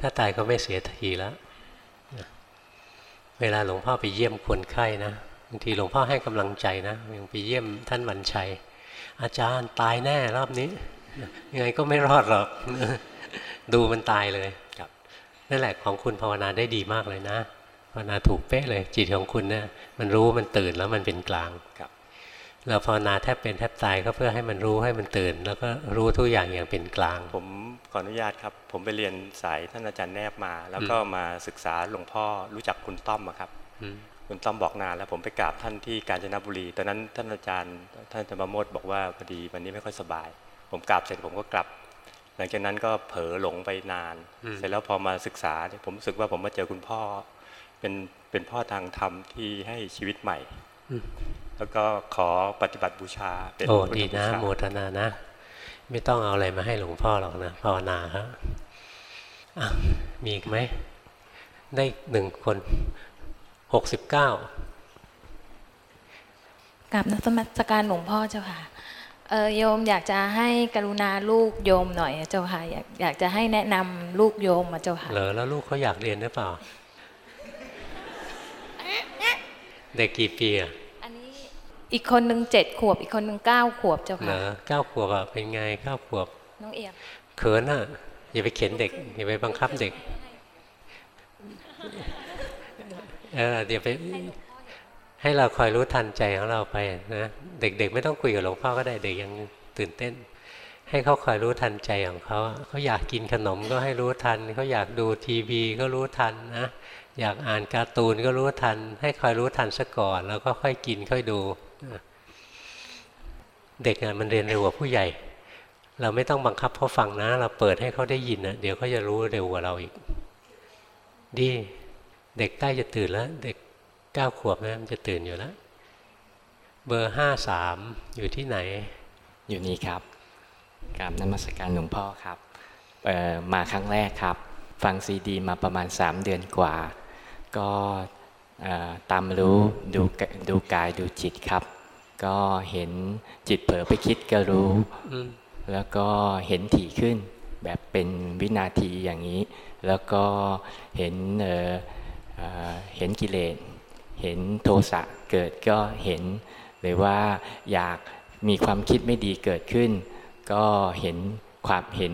ถ้าตายก็ไม่เสียทีแล้วนะ เวลาหลวงพ่อไปเยี่ยมคนไข้นะบางทีหลวงพ่อให้กำลังใจนะอย่างไปเยี่ยมท่านวันชัย อาจารย์ตายแน่รอบนี้ ยังไงก็ไม่รอดหรอกดูมันตายเลยครับนั่นแหละของคุณภาวนาได้ดีมากเลยนะภาวนาถูกเป๊ะเลยจิตของคุณเนี่ยมันรู้มันตื่นแล้วมันเป็นกลางครับ เราภาวนาแทบเป็นแทบตายก็เพื่อให้มันรู้ให้มันตื่น แล้วก็รู้ทุกอย่างอย่างเป็นกลาง ผมขออนุญาตครับ ผมไปเรียนสายท่านอาจารย์แนบมา แล้วก็มาศึกษาหลวงพ่อรู้จักคุณต้อมอะครับอืมคุณต้อมบอกนานแล้วผมไปกราบท่านที่กาญจนบุรีตอนนั้นท่านอาจารย์ท่านธรรมโมดบอกว่าพอดีวันนี้ไม่ค่อยสบาย ผมกราบเสร็จผมก็กลับ หลังจากนั้นก็เผลอหลงไปนานอืมเสร็จแล้วพอมาศึกษาเนี่ยผมรู้สึกว่าผมมาเจอคุณพ่อ เป็นเป็นพ่อทางธรรมที่ให้ชีวิตใหม่อืม แล้วก็ขอปฏิบัติบูชา เป็นโอ้พุทธดีบูนะชาโมทนานะ ไม่ต้องเอาอะไรมาให้หลวงพ่อหรอกนะภาวนาครับอะมีอีกไหม ได้หนึ่งคนหกสิบเก้ากับนักสมัสการหลวงพ่อเจ้าค่ะเออโยมอยากจะให้กรุณาลูกโยมหน่อยอะเจ้าค่ะอยากอยากจะให้แนะนำลูกโยมมาเจ้าค่ะเหรอแล้วลูกเขาอยากเรียนหรือเปล่า เด็กกี่ปีอะ อีกคนหนึ่งเจ็ดขวบ อีกคนหนึ่งเก้าขวบเจ้าเหรค่ะอเก้าขวบอะเป็นไงเก้าขวบ น้องเอียมเขินอะอย่าไปเข็นเด็ก อย่าไปบังคับเด็กเออเดี๋ยวไปให้เราคอยรู้ทันใจของเราไปนะเด็กๆ ไม่ต้องคุยกับหลวงพ่อก็ได้เด็กยังตื่นเต้น ให้เขาคอยรู้ทันใจของเขาเขาอยากกินขนมก็ให้รู้ทันเขาอยากดูทีวีก็รู้ทันนะอยากอ่านการ์ตูนก็รู้ทัน ให้คอยรู้ทันซะก่อน แล้วก็ค่อยกินค่อยดูนะ เด็กมันเรียนเร็วกว่าผู้ใหญ่ เราไม่ต้องบังคับเขาฟังนะ เราเปิดให้เขาได้ยินนะเดี๋ยวเขาจะรู้เร็วกว่าเราอีก ดี เด็กใกล้จะตื่นแล้ว เด็กเก้าขวบนะมันจะตื่นอยู่แล้ว เบอร์ห้าสามอยู่ที่ไหน อยู่นี่ครับกราบนมัสการหลวงพ่อครับมาครั้งแรกครับ ฟังซีดี มาประมาณ 3 เดือนกว่า ก็ ตามรู้ดูกดูกายดูจิตครับ ก็เห็นจิตเผลอไปคิดก็รู้ แล้วก็เห็นถี่ขึ้นแบบเป็นวินาทีอย่างนี้ แล้วก็เห็นเเห็นกิเลสเห็นโทสะเกิดก็เห็น หรือว่าอยากมีความคิดไม่ดีเกิดขึ้น ก็เห็นความเห็น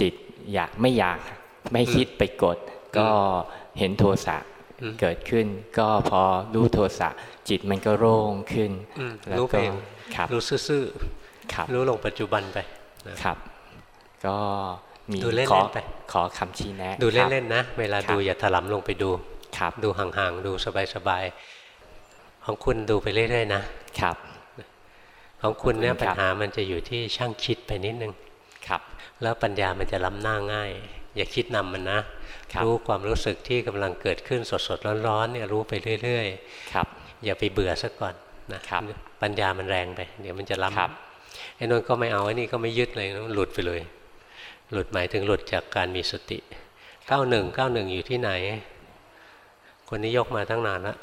จิตอยากไม่อยากไม่คิดไปกด ก็เห็นโทสะ เกิดขึ้น ก็พอรู้โทสะจิตมันก็โล่งขึ้นอืมแล้วรู้ไปก็เองครับรู้ซื่อครับๆรู้ลงปัจจุบันไปนะครับ ก็มีดูเล่นๆขอไปขอคำชี้แนะ ดูครับเล่นๆนะ เวลาครับดูอย่าถลำลงไปดูครับดูห่างๆ ดูสบายๆ ของคุณดูไปเรื่อยๆ นะครับ ของคุณเนี่ยขอบคุปัณญครับหามันจะอยู่ที่ช่างคิดไปนิดนึงครับ แล้วปัญญามันจะล้ำหน้าง่าย อย่าคิดนำมันนะค รับรู้ความรู้สึกที่กำลังเกิดขึ้นสดๆร้อนๆเนี่ยรู้ไปเรื่อยครับๆอย่าไปเบื่อซะก่อนนะครับปัญญามันแรงไป เดี๋ยวมันจะล้ครับำไอ้นนก็ไม่เอาไอ้นี่ก็ไม่ยึดเลยนะหลุดไปเลย หลุดหมายถึงหลุดจากการมีสติเก้าหนึ่งเก้าหนึ่งอยู่ที่ไหน คนนี้ยกมาตั้งนานแล้ว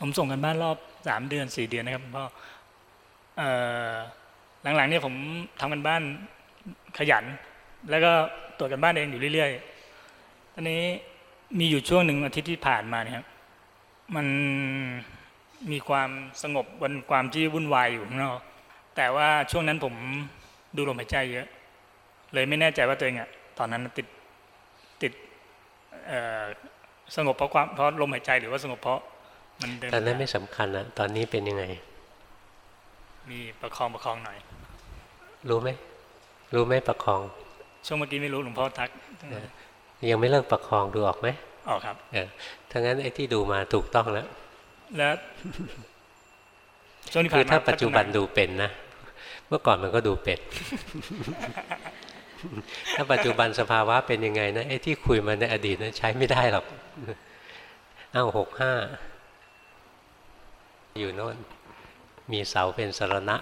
ผมส่งกันบ้านรอบสามเดือนสี่เดือนนะครับคุณพ่อเอ่อหลังๆเนี่ยผมทำกันบ้านขยัน แล้วก็ ตรวจกันบ้านเองอยู่เรื่อยๆตอนนี้มีอยู่ช่วงหนึ่งอาทิตย์ที่ผ่านมาเนี่ยครับมันมีความสงบบนความที่วุ่นวายอยู่ข้างนอกแต่ว่าช่วงนั้นผมดูลมหายใจเยอะ เลยไม่แน่ใจว่าตัวเองอะตอนนั้นติดติดเอ่อสงบเพราะความเพราะลมหายใจหรือว่าสงบเพราะมันเดินตอนนั้นไม่สำคัญนะตอนนี้เป็นยังไง มีประคองประคองหน่อย รู้ไหมรู้ไหมประคอง ช่วงเมื่อกี้ไม่รู้หลวงพ่อทักเออยังไม่เลิกประคองดูออกไหมออกครับ เออถ้างั้นไอ้ที่ดูมาถูกต้องแล้ว แล้วช่วงที่คืผ่าอนถ้ามาปัจจุบันดูเป็นนะ เมื่อก่อนมันก็ดูเป็น ถ้าปัจจุบันสภาวะเป็นยังไงนะไอ้ที่คุยมาในอดีตนะใช้ไม่ได้หรอกเอ้าหกห้าอยู่โน่นมีเสาเป็นสรณะ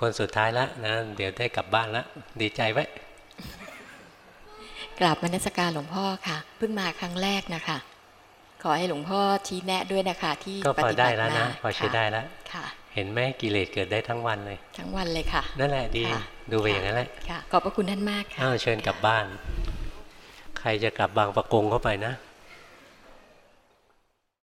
คนสุดท้ายแล้วนะเดี๋ยวได้กลับบ้านแล้วดีใจไว้กราบมนสการหลวงพ่อค่ะ เพิ่งมาครั้งแรกนะคะ ขอให้หลวงพ่อชี้แนะด้วยนะคะที่ก็ปพอฏิได้บัติแล้วมานะพอใช้ค่ะได้แล้วค่ะ เห็นไหมกิเลสเกิดได้ทั้งวันเลย ทั้งวันเลยค่ะ นั่นแหละดีค่ะดูไปอย่างนั้นแหละค่ะขอบพระคุณท่านมากค่ะอ้าวเชิญกลับบ้าน ใครจะกลับบางประกงเข้าไปนะค